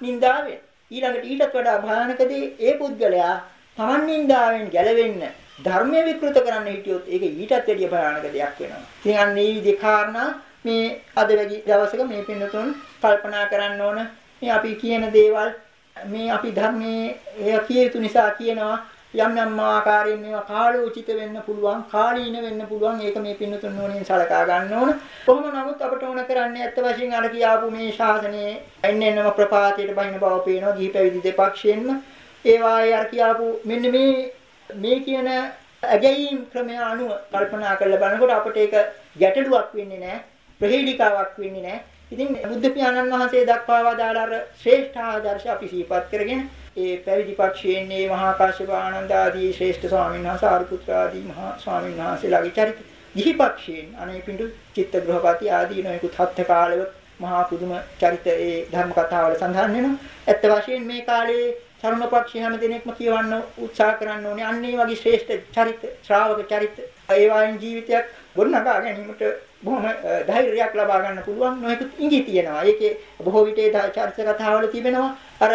නින්දාවෙන්. ඊළඟට ඊටත් වඩා භයානකදී ඒ පුද්ගලයා Taman නින්දාවෙන් ගැලවෙන්න ධර්මය විකෘත කරන්න හිටියොත් ඒක ඊටත් වැඩිය භයානක දෙයක් වෙනවා. ඉතින් අන්න මේ විදිහේ කාරණා මේ අද වැඩි දවසක මේ පින්නතුන් කල්පනා කරන්න ඕන. මේ අපි කියන දේවල් මේ අපි ධර්මයේ එය කිය යුතු නිසා කියනවා. යම් යම් ආකාරයෙන් මේවා කාලෝචිත වෙන්න පුළුවන් කාලීන වෙන්න පුළුවන්. ඒක මේ පින්නතුන් නෝනින් සලකා ගන්න ඕන. කොහොම නමුත් අපට ඕන කරන්නේ ඇත්ත වශයෙන් අර කියාපු මේ ශාසනයේ එන්නෙන්නම ප්‍රපාතයට බහින බව පේනවා. ගිහි පැවිදි දෙපක්ෂයෙන්ම. ඒවායේ අර කියාපු මෙන්න මේ මේ කියන ඇගැයීම් ක්‍රමය අනුව කල්පනා කරලා බලනකොට අපිට ඒක ගැටලුවක් වෙන්නේ නැහැ. ප්‍රහේලිකාවක් වෙන්නේ නැහැ. ඉතින් බුද්ධ පියාණන් වහන්සේ දක්වා වදාළ අර ශ්‍රේෂ්ඨ ආදර්ශ අපි සිහිපත් කරගෙන ඒ පැවිදි පක්ෂයෙන් මේ මහා කාශ්‍යප ආනන්ද ආදී ශ්‍රේෂ්ඨ ස්වාමීන් වහන්සේ ආරිපුත්‍ර ආදී මහා ස්වාමීන් වහන්සේලාගේ චරිත දිහි පක්ෂයෙන් අනේ පිඬු චිත්ත ගෘහපති ආදී නොයෙකුත් හත් කාලෙක මහා පුදුම චරිත ඒ ධර්ම කතාවල සඳහන් වෙනවා. ඇත්ත වශයෙන් මේ කාලේ තරුණ පක්ෂය හැම දිනෙකම කියවන්න උත්සාහ කරන්න ඕනේ. අන්න ඒ වගේ ශ්‍රේෂ්ඨ චරිත, ශ්‍රාවක චරිත, ඒ වයින් ජීවිතයක් ගොඩනගා ගැනීමට බොහොම ධෛර්යයක් ලබා ගන්න පුළුවන් නොයෙකුත් ඉඟි තියෙනවා. ඒකේ බොහෝ විට චරිත කතාවල තිබෙනවා. අර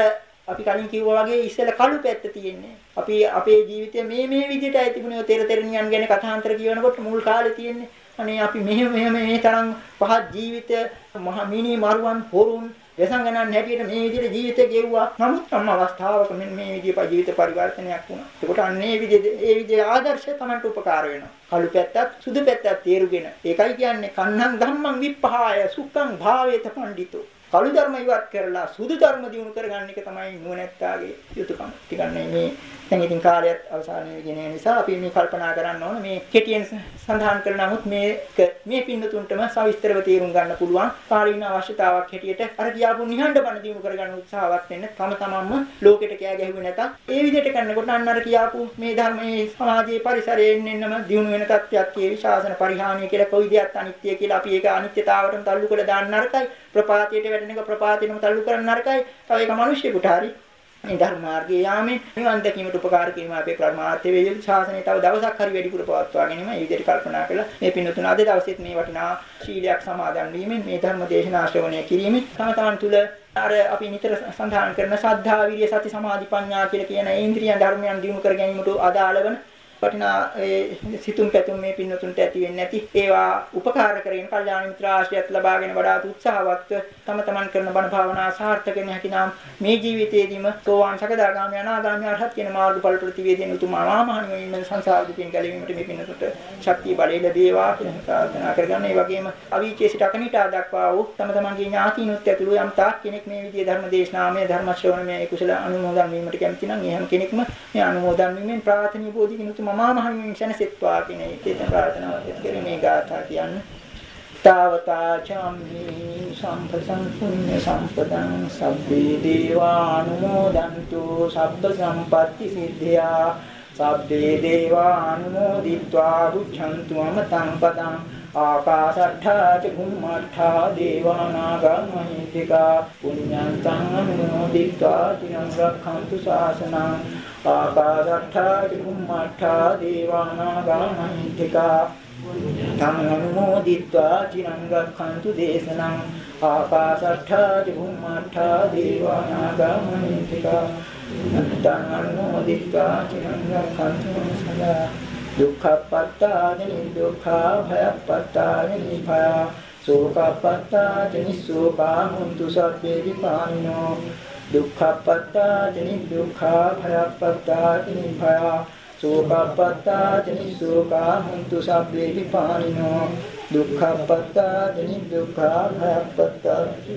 අපි කලින් කිව්වා වගේ ඉස්සෙල්ලා කළු පැත්ත තියෙන්නේ. අපි අපේ ජීවිතේ මේ මේ විදිහට ඇයි තිබුණේ තෙර තෙරණියන් ගැන කතාන්තර කියනකොට මුල් කාලේ තියෙන්නේ. අනේ අපි මෙහෙම මෙහෙම මේ තරම් පහත් ජීවිත මහ මිනි මරුවන් හොරුන් වසංගනන් හැටියට මේ විදිහට ජීවිතය ගෙව්වා. නමුත් සම්ම අවස්ථාවක මෙන්න මේ විදිහේ ජීවිත පරිවර්තනයක් වුණා. ඒකට අන්න ඒ විදිහේ ඒ විදිහේ ආදර්ශය Tamanට උපකාර වෙනවා. කළු පැත්තත් සුදු පැත්තත් තේරුගෙන. ඒකයි කියන්නේ කන්නං ධම්මං විප්පහාය සුඛං භාවේත පණ්ඩිතෝ. කළු ධර්ම ඉවත් කරලා සුදු ධර්ම දිනු කරගන්න එක තමයි නුවණැත්තාගේ යුතුයකම. ටිකන්නේ මේ දැන් ඉතින් කාලයත් අවසානයේ ගෙන නිසා අපි මේ කල්පනා කරන්න ඕන මේ කෙටියෙන් සඳහන් කරන නමුත් මේක මේ පින්නතුන්ටම සවිස්තරව තේරුම් ගන්න පුළුවන්. කාලීන අවශ්‍යතාවක් හැටියට අර කියාපු නිහඬ බණ දිනු කරගන්න උත්සාහවත් වෙන්න තම තමන්ම ලෝකෙට කෑ ගැහුවේ නැතත් ඒ විදිහට කරනකොට අන්න අර කියාපු මේ ධර්මයේ සමාජයේ පරිසරයෙන් එන්නම දිනු වෙන තත්ත්වයක් කියේ ශාසන පරිහානිය කියලා කොයි දෙයක් අනිත්‍ය කියලා අපි ඒක අනිත්‍යතාවටම තල්ලු කරලා දාන්න නරකයි. ප්‍රපාතයට වැටෙන එක ප්‍රපාතයෙන්ම තල්ලු කරන්න නරකයි. තව ඒක මිනිස්සුෙකුට හරි. මේ ධර්ම මාර්ගයේ යාමෙන් නිවන් දැකීමට උපකාර කිරීම අපේ ප්‍රමාර්ථය වේ යුතු ශාසනය තව දවසක් හරි වැඩිපුර පවත්වා ගැනීම මේ විදිහට කල්පනා කළා. මේ පින්නතුන අද දවසේත් මේ වටිනා ශීලයක් සමාදන් වීමෙන් මේ ධර්ම දේශනා ශ්‍රවණය කිරීමෙන් තම තමන් තුළ අර අපි නිතර සඳහන් කරන සද්ධා විරිය සති සමාධි ප්‍රඥා කියලා කියන ඉන්ද්‍රිය ධර්මයන් දිනු කර ගැනීමට අදාළ වන වටිනා ඒ සිතුම් පැතුම් මේ පින්නතුන්ට ඇති වෙන්නේ නැති ඒවා උපකාර කරගෙන කල්යාණ මිත්‍ර ආශ්‍රයත් ලබාගෙන වඩාත් උත්සාහවත් තම තමන් කරන බණ භාවනා සාර්ථක වෙන හැකිනම් මේ ජීවිතයේදීම සෝවාන් සකදාගාමී අනාගාමී අරහත් කියන මාර්ගඵල ප්‍රතිවේදයෙන් උතුම් ආමහණ වෙන සංසාර දුකින් ගැලවීමට මේ පින්නතුන්ට ශක්තිය බලය ලැබේවා කියන ප්‍රාර්ථනා කරගන්න. ඒ වගේම අවීචේ සිට අකනිටා දක්වා වූ තම තමන්ගේ ඥාතිනුත් ඇතුළු යම් තාක් කෙනෙක් මේ විදිහේ ධර්ම දේශනාමය ධර්ම ශ්‍රවණමය කුසල අනුමෝදන් වීමට කැමති නම් ඒ හැම කෙනෙක්ම මේ අනුමෝදන් වීමෙන් ප්‍රාර්ථනීය බෝධිකින් උතුම් මමා මහිමින් සැනසෙත්වා කියන ඒකේ ප්‍රාර්ථනාවක් ඇති කරගෙන මේ ගාථා කියන්නේ. තාවතා චම්මි සම්පසං පුඤ්ඤ සම්පදං සබ්බේ දේවානුමෝදන්තු සබ්බ සම්පatti සිද්ධා සබ්බේ දේවානුමෝදිत्वा බුද්ධන්තු අමතං පදං ආකාශට්ඨා ච භුම්මට්ඨා දේවානාගමහිතිකා පුඤ්ඤන්තං අනුමෝදිත්වා තිරං රක්ඛන්තු ශාසනං ආකාශට්ඨා ච භුම්මට්ඨා දේවානාගමහිතිකා තං අනුමෝදිත්වා තිරං රක්ඛන්තු දේශනං ආකාශට්ඨා ච භුම්මට්ඨා දේවානාගමහිතිකා තං අනුමෝදිත්වා තිරං රක්ඛන්තු සදා දුක්ඛපත්තානි දුක්ඛා භයපත්තානි භය සෝකපත්තානි සෝකා හුන්තු සබ්බේ විපානිනෝ දුක්ඛපත්තානි දුක්ඛා භයපත්තානි භය සෝකපත්තානි සෝකා හුන්තු සබ්බේ විපානිනෝ දුක්ඛපත්තානි දුක්ඛා භයපත්තානි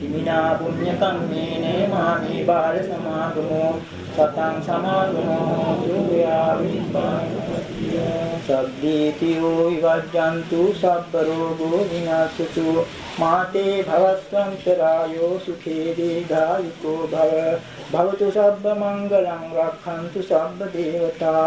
ඉමිනා පුඤ්ඤ කම්මේන මාමි බාල සමාගමෝ සතං සමාගමෝ හෝතු යාව නිබ්බාන පත්තිය සබ්බීතියෝ විවජ්ජන්තු සබ්බ රෝගෝ විනාශතු. මාතේ භවත්වන්තරායෝ සුඛේ දීඝායුකෝ භව. භවතු සබ්බ මංගලං රක්ඛන්තු සබ්බ දේවතා.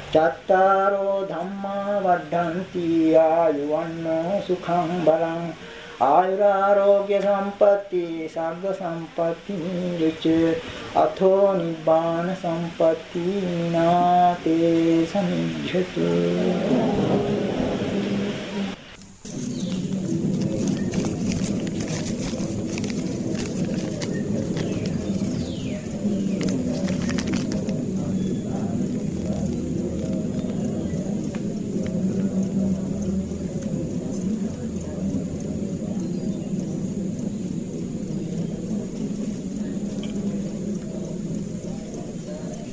චත්තාරෝ ධම්මා වඩ්ඩಂತಿ ආයුවන්නෝ සුඛං බලං. ආයුරාෝග්‍ය සම්පatti සග්ග සම්පatti නිච්ච අතෝ නිබ්බාන සම්පatti නාතේ සමිජ්ජතු